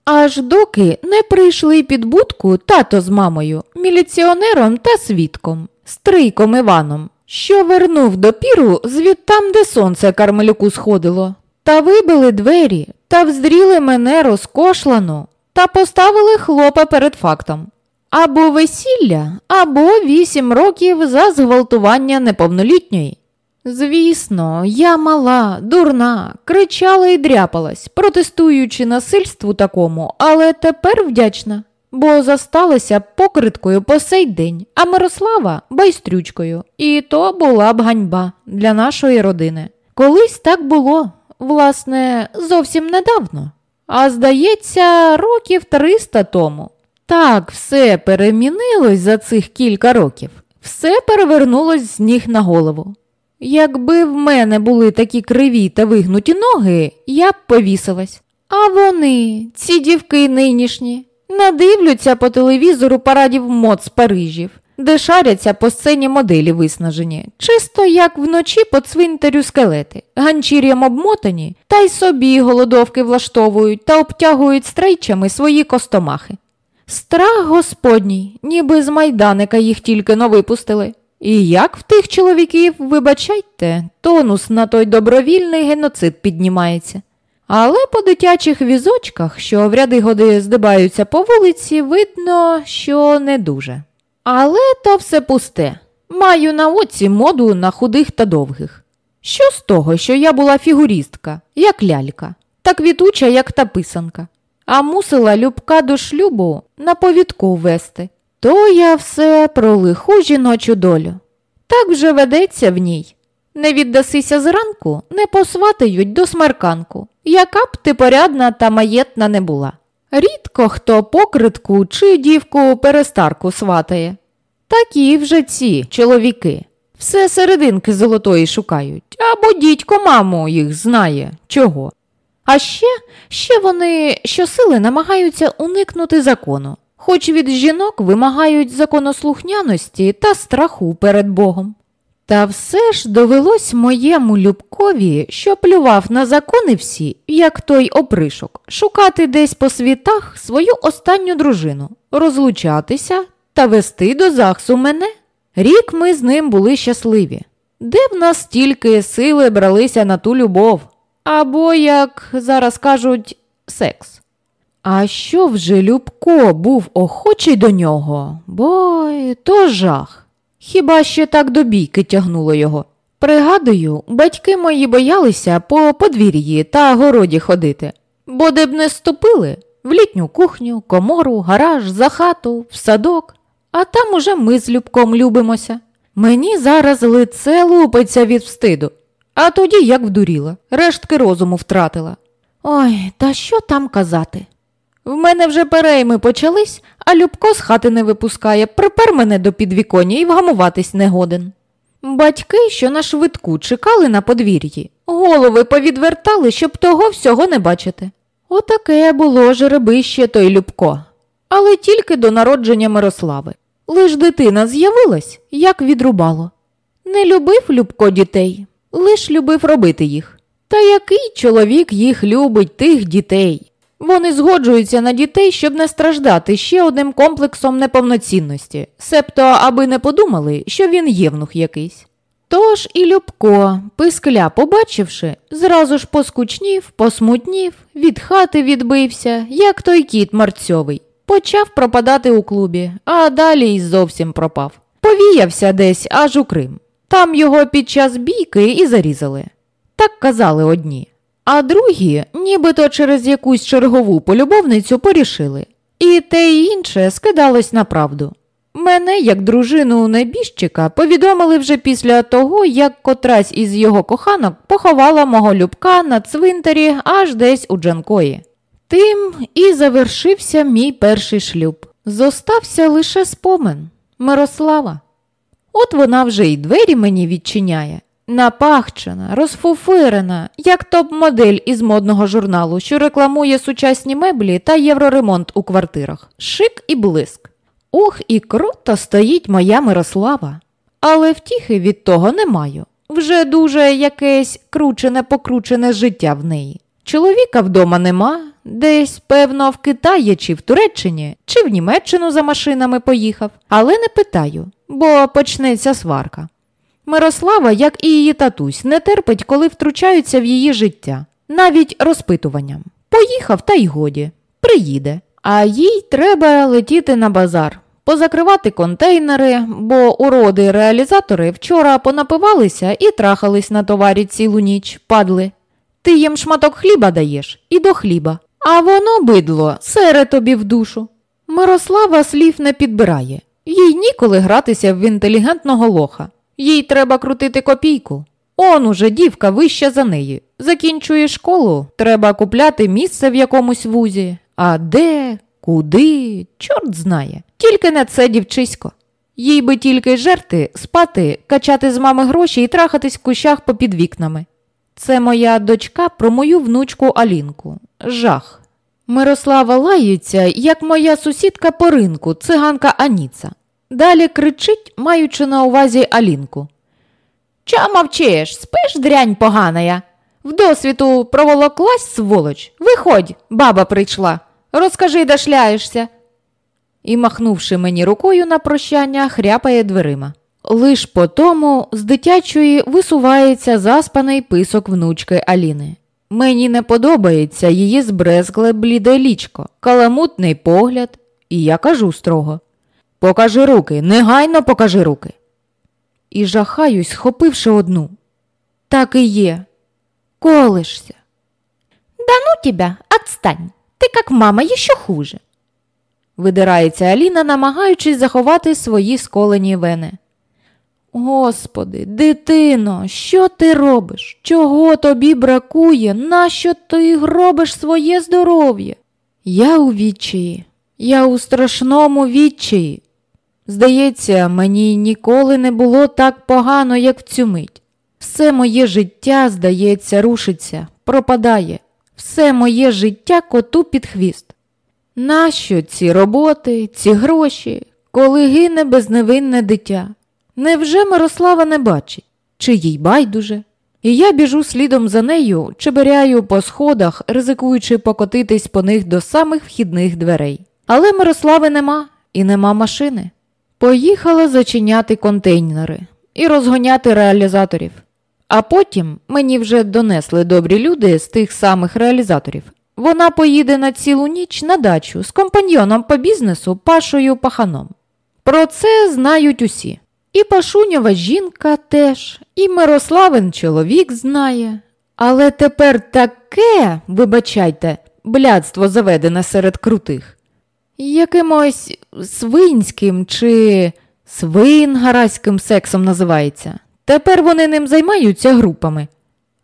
Speaker 1: Аж доки не прийшли під будку тато з мамою, міліціонером та свідком, стрийком Іваном, що вернув допіру звідтам, де сонце Кармелюку сходило, та вибили двері та вздріли мене розкошлану та поставили хлопа перед фактом. Або весілля, або вісім років за зґвалтування неповнолітньої. Звісно, я мала, дурна, кричала і дряпалась, протестуючи насильству такому, але тепер вдячна, бо засталася покриткою по сей день, а Мирослава байстрючкою, і то була б ганьба для нашої родини. Колись так було, власне, зовсім недавно, а здається, років триста тому. Так все перемінилось за цих кілька років, все перевернулось з ніг на голову. Якби в мене були такі криві та вигнуті ноги, я б повісилась. А вони, ці дівки нинішні, надивляться по телевізору парадів мод з Парижів, де шаряться по сцені моделі виснажені, чисто як вночі по цвинтарю скелети, ганчір'ям обмотані, та й собі голодовки влаштовують та обтягують стрейчами свої костомахи. Страх господній, ніби з майданика їх тільки но випустили. І як в тих чоловіків, вибачайте, тонус на той добровільний геноцид піднімається. Але по дитячих візочках, що в ряди годи здибаються по вулиці, видно, що не дуже. Але то все пусте. Маю на оці моду на худих та довгих. Що з того, що я була фігурістка, як лялька, та квітуча, як та писанка, а мусила любка до шлюбу на повідку вести. То я все про лиху жіночу долю. Так вже ведеться в ній. Не віддасися зранку, не посватають до смерканку, яка б ти порядна та маєтна не була. Рідко хто покритку чи дівку перестарку сватає. Такі вже ці чоловіки. Все серединки золотої шукають, або дідько маму їх знає чого. А ще ще вони щосили намагаються уникнути закону, хоч від жінок вимагають законослухняності та страху перед Богом. Та все ж довелось моєму Любкові, що плював на закони всі, як той опришок, шукати десь по світах свою останню дружину, розлучатися та вести до захсу мене. Рік ми з ним були щасливі. Де в нас стільки сили бралися на ту любов? Або, як зараз кажуть, секс. А що вже Любко був охочий до нього, бой, то жах. Хіба ще так до бійки тягнуло його? Пригадую, батьки мої боялися по подвір'ї та городі ходити, бо де б не ступили в літню кухню, комору, гараж, за хату, в садок, а там уже ми з Любком любимося. Мені зараз лице лупиться від встиду, а тоді як вдуріла, рештки розуму втратила. Ой, та що там казати? В мене вже перейми почались, а Любко з хати не випускає, припер мене до підвіконня і вгамуватись не годен. Батьки, що на швидку чекали на подвір'ї, голови повідвертали, щоб того всього не бачити. Отаке було жеребище той Любко, але тільки до народження Мирослави. Лиш дитина з'явилась, як відрубало. Не любив Любко дітей, лиш любив робити їх. Та який чоловік їх любить, тих дітей? Вони згоджуються на дітей, щоб не страждати ще одним комплексом неповноцінності, себто аби не подумали, що він євнух якийсь. Тож і Любко, пискля побачивши, зразу ж поскучнів, посмутнів, від хати відбився, як той кіт марцьовий, почав пропадати у клубі, а далі й зовсім пропав. Повіявся десь аж у Крим. Там його під час бійки і зарізали. Так казали одні. А другі, нібито через якусь чергову полюбовницю порішили. І те й інше скидалось на правду. Мене, як дружину небіжчика, повідомили вже після того, як котрась із його коханок поховала мого любка на цвинтарі аж десь у Джанкої. Тим і завершився мій перший шлюб. Зостався лише спомин Мирослава. От вона вже й двері мені відчиняє. Напахчена, розфуфирена, як топ-модель із модного журналу, що рекламує сучасні меблі та євроремонт у квартирах. Шик і блиск. Ух, і круто стоїть моя Мирослава. Але втіхи від того не маю. Вже дуже якесь кручене покручене життя в неї. Чоловіка вдома нема, десь, певно, в Китаї чи в Туреччині, чи в Німеччину за машинами поїхав, але не питаю, бо почнеться сварка. Мирослава, як і її татусь, не терпить, коли втручаються в її життя, навіть розпитуванням. Поїхав, та й годі, приїде. А їй треба летіти на базар, позакривати контейнери, бо уроди реалізатори вчора понапивалися і трахались на товарі цілу ніч, падли. Ти їм шматок хліба даєш і до хліба, а воно, бидло, сере тобі в душу. Мирослава слів не підбирає, їй ніколи гратися в інтелігентного лоха. Їй треба крутити копійку. Он уже дівка вища за неї. Закінчує школу, треба купляти місце в якомусь вузі. А де, куди, чорт знає. Тільки не це дівчисько. Їй би тільки жерти, спати, качати з мами гроші і трахатись в кущах попід вікнами. Це моя дочка про мою внучку Алінку. Жах. Мирослава лається, як моя сусідка по ринку, циганка Аніца. Далі кричить, маючи на увазі Алінку. Ча мовчиш, спиш, дрянь поганая? В досвіту проволоклась, сволоч. Виходь, баба прийшла. Розкажи, де шляєшся. І, махнувши мені рукою на прощання, хряпає дверима. Лиш по тому з дитячої висувається заспаний писок внучки Аліни. Мені не подобається її збрезгле бліде лічко, каламутний погляд, і я кажу строго Покажи руки, негайно покажи руки. І жахаюсь, схопивши одну. Так і є. Колишся. Да ну тебя, отстань. Ти як мама, ще хуже. Видирається Аліна, намагаючись заховати свої сколені вени. Господи, дитино, що ти робиш? Чого тобі бракує? Нащо ти робиш своє здоров'я? Я у відчаї, я у страшному відчаї. Здається, мені ніколи не було так погано, як в цю мить. Все моє життя, здається, рушиться, пропадає, все моє життя коту під хвіст. Нащо ці роботи, ці гроші, коли гине безневинне дитя? Невже Мирослава не бачить, чи їй байдуже? І я біжу слідом за нею, чеберяю по сходах, ризикуючи покотитись по них до самих вхідних дверей. Але Мирослави нема і нема машини. Поїхала зачиняти контейнери і розгоняти реалізаторів. А потім мені вже донесли добрі люди з тих самих реалізаторів. Вона поїде на цілу ніч на дачу з компаньйоном по бізнесу Пашою Паханом. Про це знають усі. І Пашунєва жінка теж, і Мирославин чоловік знає. Але тепер таке, вибачайте, блядство заведене серед крутих. Якимось свинським чи свингараським сексом називається. Тепер вони ним займаються групами.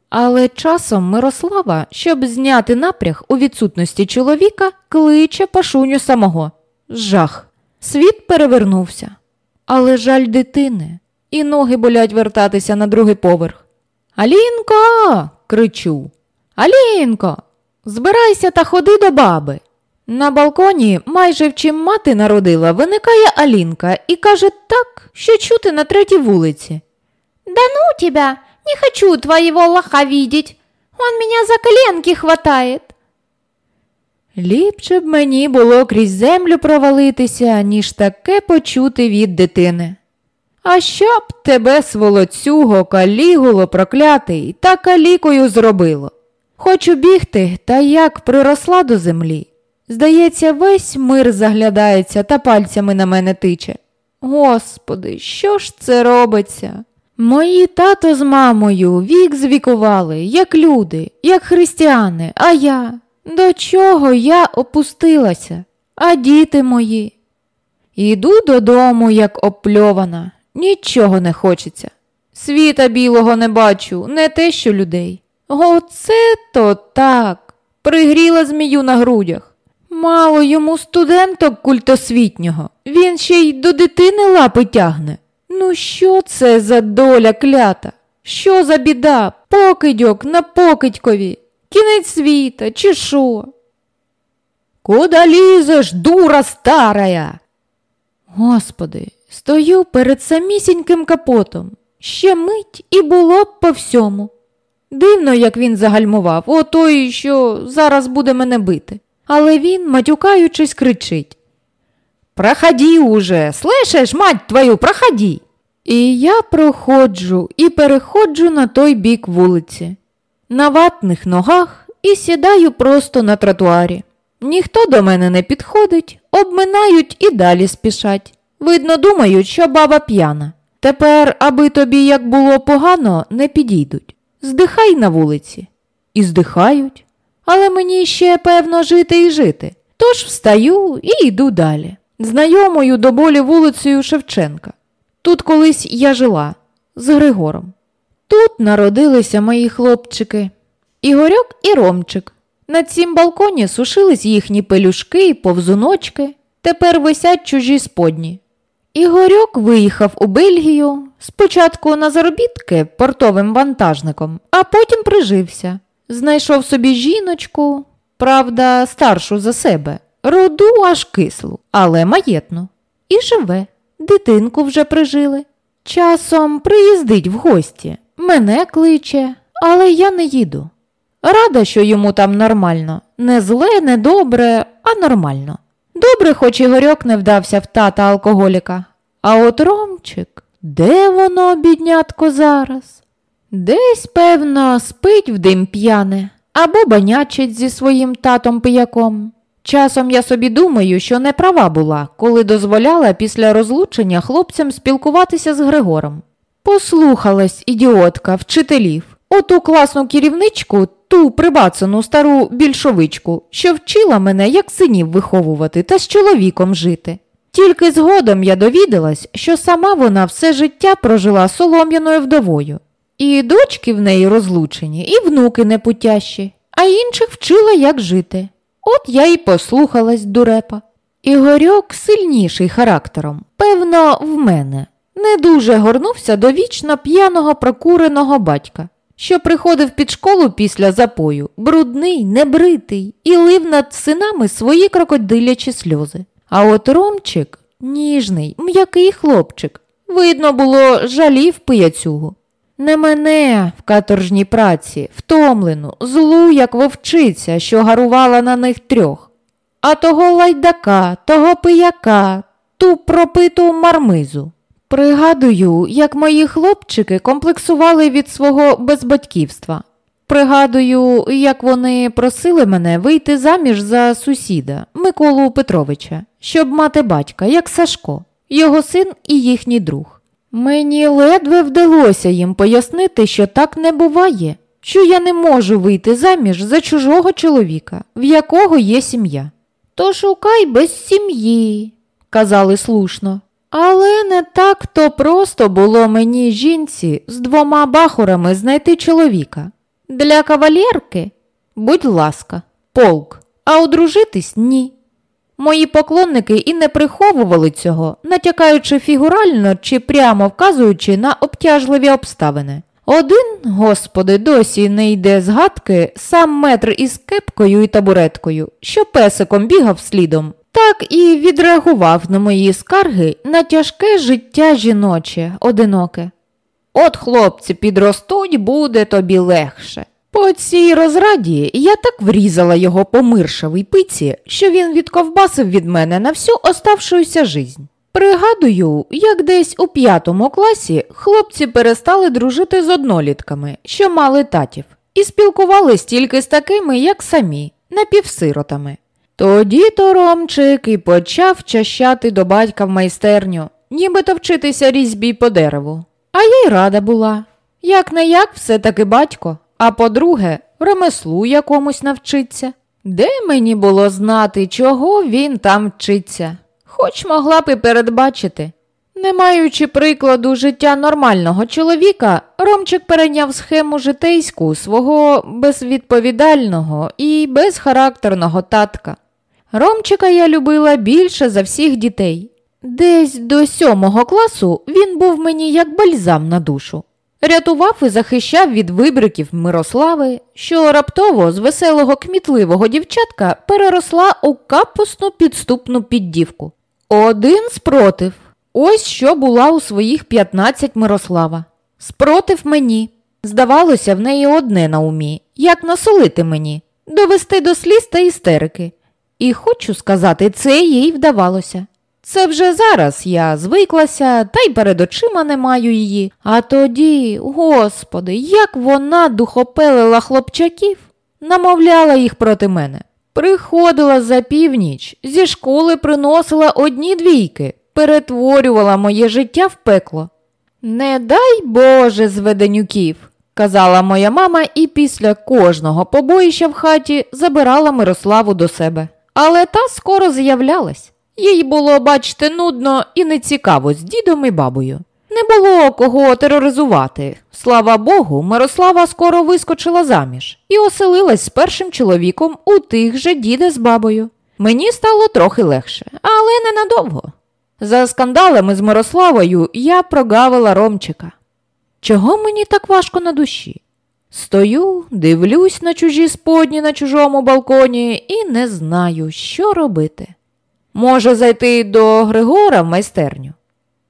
Speaker 1: Але часом Мирослава, щоб зняти напряг у відсутності чоловіка, кличе пашуню самого. Жах. Світ перевернувся. Але жаль дитини, і ноги болять вертатися на другий поверх. Алінко. кричу. Алінко, збирайся та ходи до баби. На балконі, майже в чим мати народила, виникає Алінка і каже так, що чути на третій вулиці.
Speaker 2: Да ну тебя, не хочу твоего лоха видеть. Он меня за коленки хватает.
Speaker 1: Ліпше б мені було крізь землю провалитися, ніж таке почути від дитини. А щоб тебе, сволоцюго, калігуло проклятий, та калікою зробило. Хочу бігти, та як приросла до землі. Здається, весь мир заглядається та пальцями на мене тиче. Господи, що ж це робиться? Мої тато з мамою вік звікували, як люди, як християни, а я. До чого я опустилася, а діти мої? Іду додому, як опльована, нічого не хочеться. Світа білого не бачу, не те, що людей. Оце то так, пригріла змію на грудях. Мало йому студенток культосвітнього, він ще й до дитини лапи тягне. Ну, що це за доля клята? Що за біда? Покидьок на покидькові, кінець світа, чи що? Куда лізеш, дура старая? Господи, стою перед самісіньким капотом. Ще мить і було б по всьому. Дивно, як він загальмував, о той, що зараз буде мене бити. Але він, матюкаючись, кричить. Проходи уже, слышиш, мать твою, проходи. І я проходжу і переходжу на той бік вулиці, на ватних ногах і сідаю просто на тротуарі. Ніхто до мене не підходить, обминають і далі спішать. Видно, думають, що баба п'яна. Тепер, аби тобі як було погано, не підійдуть. Здихай на вулиці. І здихають. Але мені ще, певно, жити і жити. Тож встаю і йду далі. Знайомою до болі вулицею Шевченка. Тут колись я жила з Григором. Тут народилися мої хлопчики Ігорьок і Ромчик. На цім балконі сушились їхні пелюшки і повзуночки, тепер висять чужі сподні. Ігорьок виїхав у Бельгію спочатку на заробітки портовим вантажником, а потім прижився. Знайшов собі жіночку, правда, старшу за себе, роду аж кислу, але маєтну. І живе. Дитинку вже прижили. Часом приїздить в гості, мене кличе, але я не їду. Рада, що йому там нормально, не зле, не добре, а нормально. Добре, хоч Ігорьок не вдався в тата алкоголіка. А от Ромчик, де воно, біднятко, зараз? Десь, певно, спить в дим п'яне або банячить зі своїм татом пияком. Часом я собі думаю, що не права була, коли дозволяла після розлучення хлопцям спілкуватися з Григором. Послухалась, ідіотка, вчителів, оту класну керівничку, ту прибацану стару більшовичку, що вчила мене, як синів виховувати та з чоловіком жити. Тільки згодом я довідалась, що сама вона все життя прожила солом'яною вдовою. І дочки в неї розлучені, і внуки непутящі, а інших вчила, як жити. От я й послухалась дурепа. Ігорьок сильніший характером, певно, в мене. Не дуже горнувся до вічно п'яного прокуреного батька, що приходив під школу після запою, брудний, небритий, і лив над синами свої крокодилячі сльози. А от Ромчик ніжний, м'який хлопчик. Видно було, жалів пияцюгу. Не мене в каторжній праці, втомлену, злу, як вовчиця, що гарувала на них трьох, а того лайдака, того пияка, ту пропиту мармизу. Пригадую, як мої хлопчики комплексували від свого безбатьківства. Пригадую, як вони просили мене вийти заміж за сусіда Миколу Петровича, щоб мати батька, як Сашко, його син і їхній друг. Мені ледве вдалося їм пояснити, що так не буває, що я не можу вийти заміж за чужого чоловіка, в якого є сім'я. То шукай без сім'ї, казали слушно. Але не так то просто було мені жінці з двома бахурами знайти чоловіка. Для кавалерки, будь ласка, полк, а одружитись ні. Мої поклонники і не приховували цього, натякаючи фігурально чи прямо вказуючи на обтяжливі обставини. Один, господи, досі не йде згадки, сам метр із кепкою і табуреткою, що песиком бігав слідом, так і відреагував на мої скарги на тяжке життя жіноче, одиноке. От, хлопці, підростуть, буде тобі легше. По цій розраді я так врізала його по миршавій пиці, що він відковбасив від мене на всю оставшуюся жизнь. Пригадую, як десь у п'ятому класі хлопці перестали дружити з однолітками, що мали татів, і спілкувались тільки з такими, як самі, напівсиротами. Тоді то Ромчик і почав чащати до батька в майстерню, нібито вчитися різьбі по дереву. А я й рада була. Як не як, все таки батько, а по-друге, ремеслу якомусь навчиться. Де мені було знати, чого він там вчиться, хоч могла б і передбачити. Не маючи прикладу життя нормального чоловіка, Ромчик перейняв схему житейську свого безвідповідального і безхарактерного татка. Ромчика я любила більше за всіх дітей. Десь до сьомого класу він був мені як бальзам на душу. Рятував і захищав від вибриків Мирослави, що раптово з веселого кмітливого дівчатка переросла у капусну підступну піддівку. Один спротив. Ось що була у своїх 15 Мирослава. Спротив мені. Здавалося, в неї одне на умі, як насолити мені, довести до сліз та істерики. І хочу сказати, це їй вдавалося. Це вже зараз я звиклася, та й перед очима не маю її. А тоді, господи, як вона духопелила хлопчаків, намовляла їх проти мене. Приходила за північ, зі школи приносила одні двійки, перетворювала моє життя в пекло. Не дай Боже зведенюків, казала моя мама і після кожного побоїща в хаті забирала Мирославу до себе. Але та скоро з'являлась. Їй було, бачте, нудно і нецікаво з дідом і бабою. Не було кого тероризувати. Слава Богу, Мирослава скоро вискочила заміж і оселилась з першим чоловіком у тих же діда з бабою. Мені стало трохи легше, але ненадовго. За скандалами з Мирославою я прогавила Ромчика. Чого мені так важко на душі? Стою, дивлюсь на чужі сподні на чужому балконі і не знаю, що робити. Може зайти до Григора в майстерню,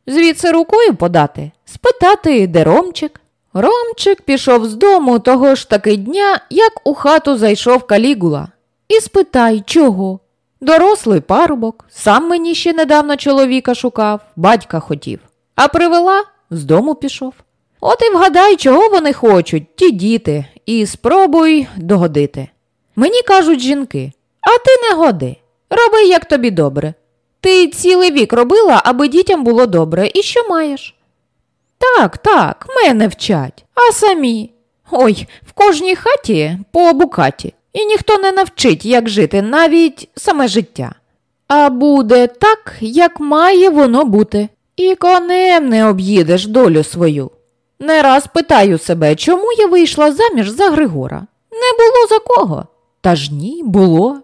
Speaker 1: звідси рукою подати, спитати, де Ромчик. Ромчик пішов з дому того ж таки дня, як у хату зайшов калігула, і спитай, чого. Дорослий парубок, сам мені ще недавно чоловіка шукав, батька хотів, а привела, з дому пішов. От і вгадай, чого вони хочуть, ті діти, і спробуй догодити. Мені кажуть жінки, а ти не годи. Роби, як тобі добре. Ти цілий вік робила, аби дітям було добре, і що маєш? Так, так, мене вчать, а самі. Ой, в кожній хаті по букаті, і ніхто не навчить, як жити навіть саме життя. А буде так, як має воно бути, і конем не об'їдеш долю свою. Не раз питаю себе, чому я вийшла заміж за Григора. Не було за кого. Та ж ні, було.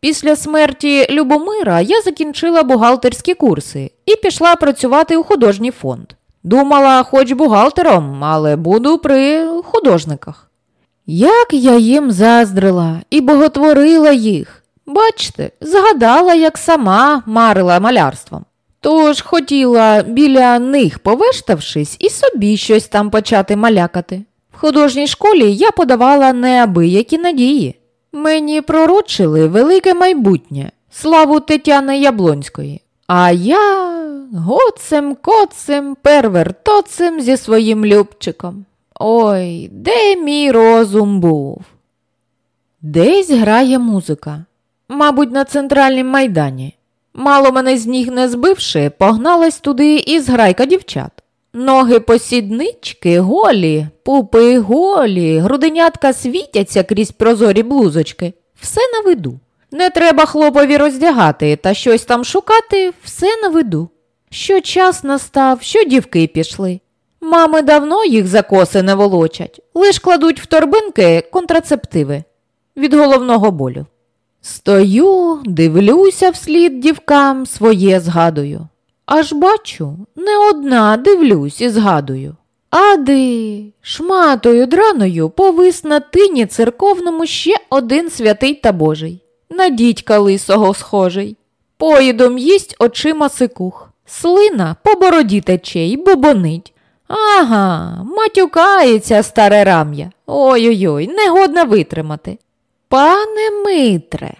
Speaker 1: Після смерті Любомира я закінчила бухгалтерські курси і пішла працювати у художній фонд. Думала, хоч бухгалтером, але буду при художниках. Як я їм заздрила і боготворила їх. Бачте, згадала, як сама марила малярством. Тож хотіла біля них повештавшись і собі щось там почати малякати. В художній школі я подавала неабиякі надії. Мені пророчили велике майбутнє, славу Тетяни Яблонської. А я гоцем коцем первертоцем зі своїм любчиком. Ой, де мій розум був? Десь грає музика, мабуть, на центральнім майдані. Мало мене з ніг не збивши, погналась туди і зграйка дівчат. Ноги посіднички голі, пупи голі, груденятка світяться крізь прозорі блузочки. Все на виду. Не треба хлопові роздягати та щось там шукати, все на виду. Що час настав, що дівки пішли. Мами давно їх за коси не волочать, лиш кладуть в торбинки контрацептиви від головного болю. Стою, дивлюся вслід дівкам, своє згадую. Аж бачу, не одна дивлюсь і згадую. Ади, шматою драною повис на тині церковному ще один святий та божий, на дідька лисого схожий. Поїдом їсть очима сикух, слина по бороді тече й бобонить. Ага, матюкається старе рам'я. Ой-ой-ой, негодна витримати. Пане Митре,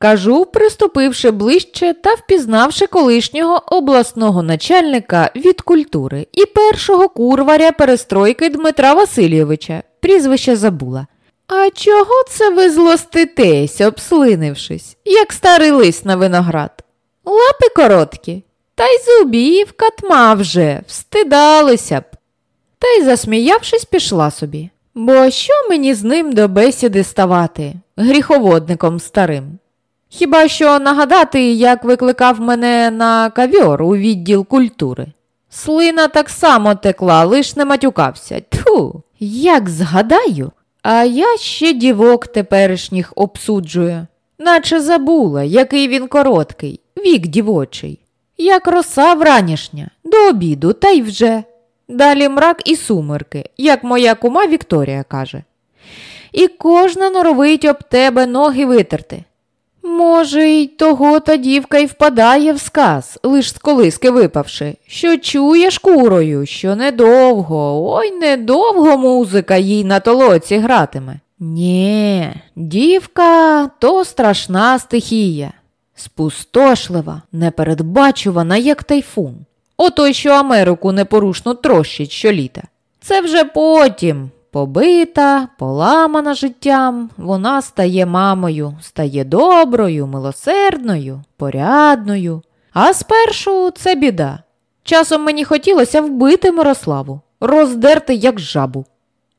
Speaker 1: кажу, приступивши ближче та впізнавши колишнього обласного начальника від культури і першого курваря перестройки Дмитра Васильовича, прізвище забула. А чого це ви злоститесь, обслинившись, як старий лист на виноград? Лапи короткі, та й зубів катма вже, встидалися б. Та й, засміявшись, пішла собі. Бо що мені з ним до бесіди ставати, гріховодником старим? Хіба що нагадати, як викликав мене на кавьор у відділ культури? Слина так само текла, лиш не матюкався. Тьфу, як згадаю, а я ще дівок теперішніх обсуджую, наче забула, який він короткий, вік дівочий, як роса вранішня, до обіду, та й вже. Далі мрак і сумерки, як моя кума Вікторія каже. І кожна норовить об тебе ноги витерти. Може, й того та дівка й впадає в сказ, лиш з колиски випавши, що чує шкурою, що недовго, ой, недовго музика їй на толоці гратиме. Нє, дівка то страшна стихія, спустошлива, непередбачувана, як тайфун. Отой, що Америку непорушно трощить щоліта. Це вже потім. Побита, поламана життям, вона стає мамою, стає доброю, милосердною, порядною. А спершу це біда. Часом мені хотілося вбити Мирославу, роздерти як жабу.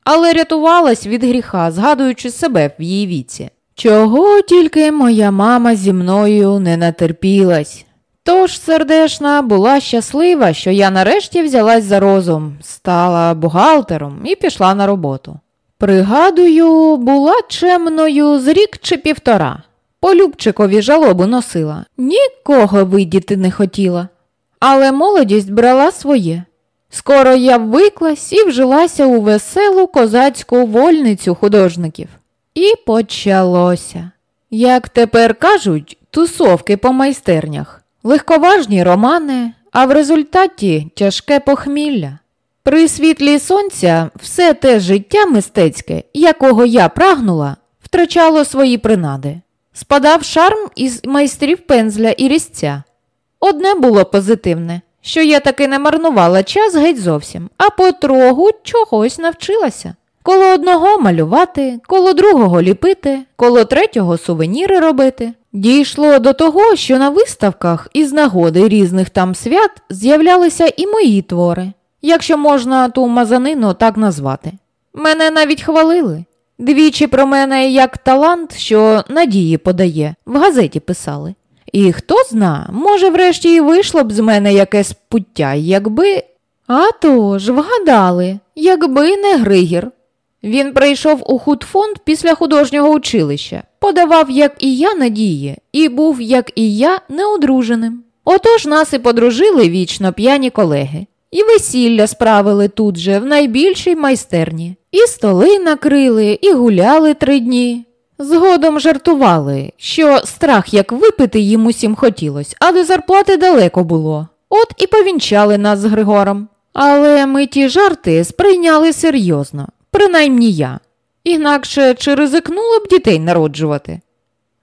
Speaker 1: Але рятувалась від гріха, згадуючи себе в її віці. Чого тільки моя мама зі мною не натерпілась. Тож сердешна була щаслива, що я нарешті взялась за розум, стала бухгалтером і пішла на роботу. Пригадую, була чемною з рік чи півтора. По Любчикові жалобу носила, нікого видіти не хотіла. Але молодість брала своє. Скоро я виклась і вжилася у веселу козацьку вольницю художників. І почалося. Як тепер кажуть, тусовки по майстернях легковажні романи, а в результаті тяжке похмілля. При світлі сонця все те життя мистецьке, якого я прагнула, втрачало свої принади. Спадав шарм із майстрів пензля і різця. Одне було позитивне, що я таки не марнувала час геть зовсім, а потрогу чогось навчилася. Коло одного малювати, коло другого ліпити, коло третього сувеніри робити. Дійшло до того, що на виставках із нагоди різних там свят з'являлися і мої твори, якщо можна ту мазанину так назвати. Мене навіть хвалили. Двічі про мене як талант, що надії подає, в газеті писали. І хто зна, може, врешті і вийшло б з мене якесь пуття, якби. А то ж, вгадали, якби не Григір. Він прийшов у худфонд після художнього училища, подавав, як і я, надії, і був, як і я, неодруженим. Отож нас і подружили вічно п'яні колеги, і весілля справили тут же, в найбільшій майстерні, і столи накрили, і гуляли три дні. Згодом жартували, що страх як випити їм усім хотілося, а до зарплати далеко було. От і повінчали нас з Григором. Але ми ті жарти сприйняли серйозно принаймні я. Інакше чи ризикнула б дітей народжувати?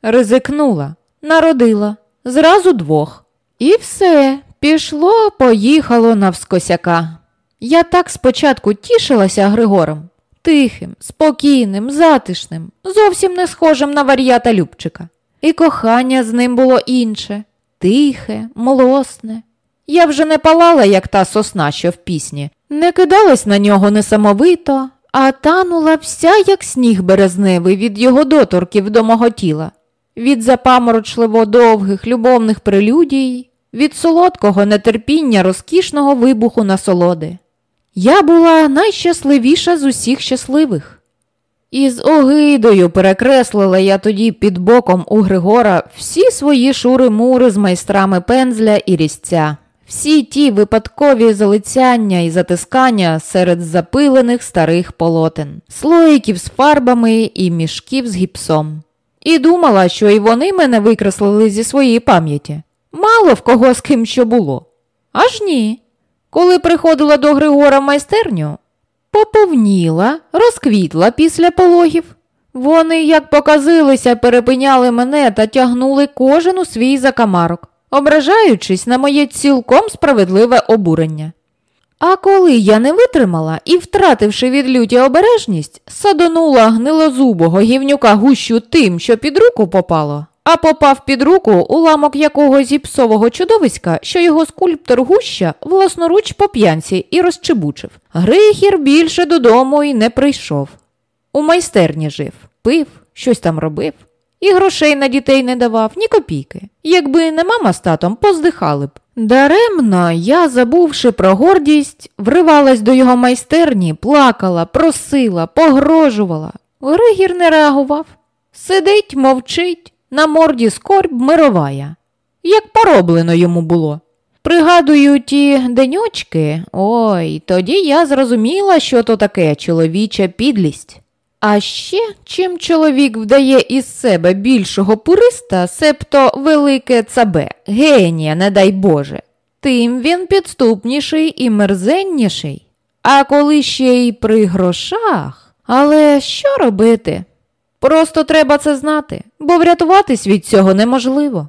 Speaker 1: Ризикнула, народила, зразу двох. І все, пішло, поїхало навскосяка. Я так спочатку тішилася Григором, тихим, спокійним, затишним, зовсім не схожим на вар'ята Любчика. І кохання з ним було інше, тихе, молосне. Я вже не палала, як та сосна, що в пісні, не кидалась на нього несамовито, а танула вся, як сніг березневий від його доторків до мого тіла, від запаморочливо довгих любовних прелюдій, від солодкого нетерпіння розкішного вибуху насолоди. Я була найщасливіша з усіх щасливих. І з огидою перекреслила я тоді під боком у Григора всі свої шури-мури з майстрами пензля і різця, всі ті випадкові залицяння і затискання серед запилених старих полотен, слоїків з фарбами і мішків з гіпсом. І думала, що і вони мене викреслили зі своєї пам'яті. Мало в кого з ким що було. Аж ні. Коли приходила до Григора в майстерню, поповніла, розквітла після пологів. Вони, як показилися, перепиняли мене та тягнули кожен у свій закамарок, ображаючись на моє цілком справедливе обурення. А коли я не витримала і, втративши від люті обережність, садонула гнилозубого гівнюка гущу тим, що під руку попало, а попав під руку уламок якогось гіпсового чудовиська, що його скульптор гуща власноруч по п'янці і розчебучив. Грихір більше додому й не прийшов. У майстерні жив, пив, щось там робив. І грошей на дітей не давав, ні копійки. Якби не мама з татом, поздихали б. Даремно я, забувши про гордість, вривалась до його майстерні, плакала, просила, погрожувала. Григір не реагував. Сидить, мовчить, на морді скорб мировая. Як пороблено йому було. Пригадую ті деньочки, ой, тоді я зрозуміла, що то таке чоловіча підлість. А ще чим чоловік вдає із себе більшого пуриста, себто велике цабе, генія, не дай Боже, тим він підступніший і мерзенніший. А коли ще й при грошах, але що робити? Просто треба це знати, бо врятуватись від цього неможливо.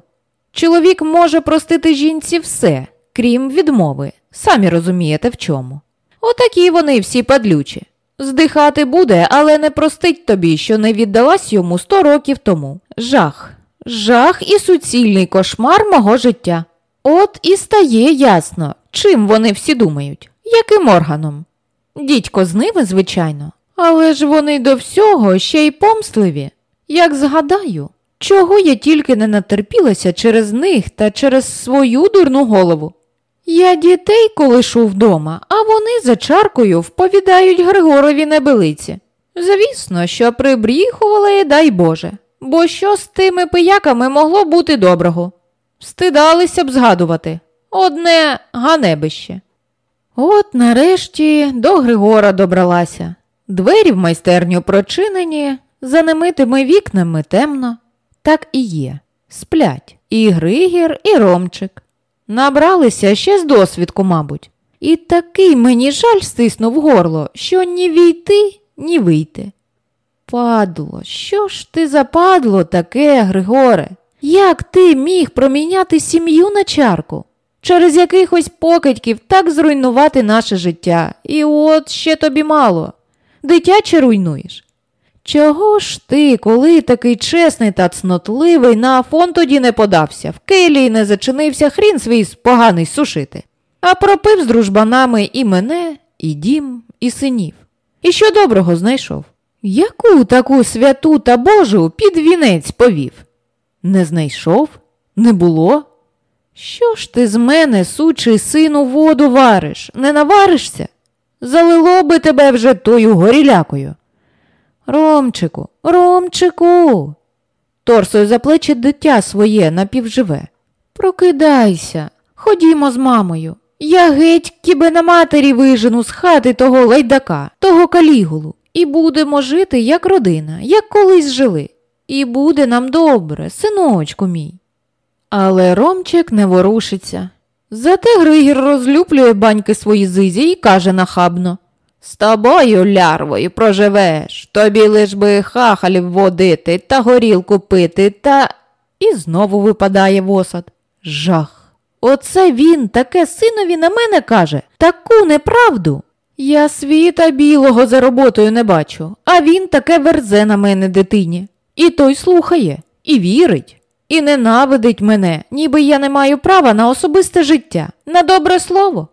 Speaker 1: Чоловік може простити жінці все, крім відмови, самі розумієте в чому. Отакі вони всі падлючі. Здихати буде, але не простить тобі, що не віддалась йому сто років тому. Жах, жах і суцільний кошмар мого життя. От і стає ясно, чим вони всі думають, яким органом. Дідько з ними, звичайно, але ж вони до всього ще й помстливі. Як згадаю, чого я тільки не натерпілася через них та через свою дурну голову. Я дітей колишу вдома, а вони за чаркою вповідають Григорові небелиці. Звісно, що прибріхували, дай Боже, бо що з тими пияками могло бути доброго? Стидалися б згадувати одне ганебище. От нарешті до Григора добралася. Двері в майстерню прочинені, за немитими вікнами темно. Так і є. Сплять і Григір, і Ромчик. Набралися ще з досвідку, мабуть. І такий мені жаль стиснув горло, що ні війти, ні вийти. Падло, що ж ти за падло таке, Григоре? Як ти міг проміняти сім'ю на чарку? Через якихось покидьків так зруйнувати наше життя. І от ще тобі мало. Дитяче руйнуєш. Чого ж ти, коли такий чесний та цнотливий, на Афон тоді не подався, в келії не зачинився хрін свій поганий сушити, а пропив з дружбанами і мене, і дім, і синів. І що доброго знайшов? Яку таку святу та Божу під вінець повів? Не знайшов? Не було? Що ж ти з мене, сучий сину, воду вариш, не наваришся? Залило би тебе вже тою горілякою. Ромчику, Ромчику. Торсою за плечі дитя своє напівживе. Прокидайся, ходімо з мамою. Я геть кіби на матері вижену з хати того лайдака, того калігулу, і будемо жити, як родина, як колись жили. І буде нам добре, синочку мій. Але Ромчик не ворушиться. Зате Григір розлюплює баньки свої зизі і каже нахабно з тобою, лярвою, проживеш, тобі лиш би хахалів водити та горілку пити, та. І знову випадає в осад. Жах. Оце він таке синові на мене каже, таку неправду. Я світа білого за роботою не бачу, а він таке верзе на мене дитині. І той слухає, і вірить. і ненавидить мене, ніби я не маю права на особисте життя, на добре слово.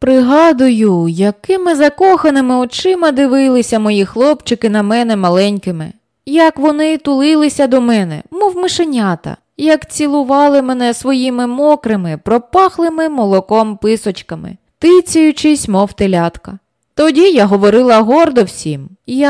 Speaker 1: Пригадую, якими закоханими очима дивилися мої хлопчики на мене маленькими, як вони тулилися до мене, мов мишенята, як цілували мене своїми мокрими, пропахлими молоком писочками, тицяючись, мов телятка. Тоді я говорила гордо всім. Я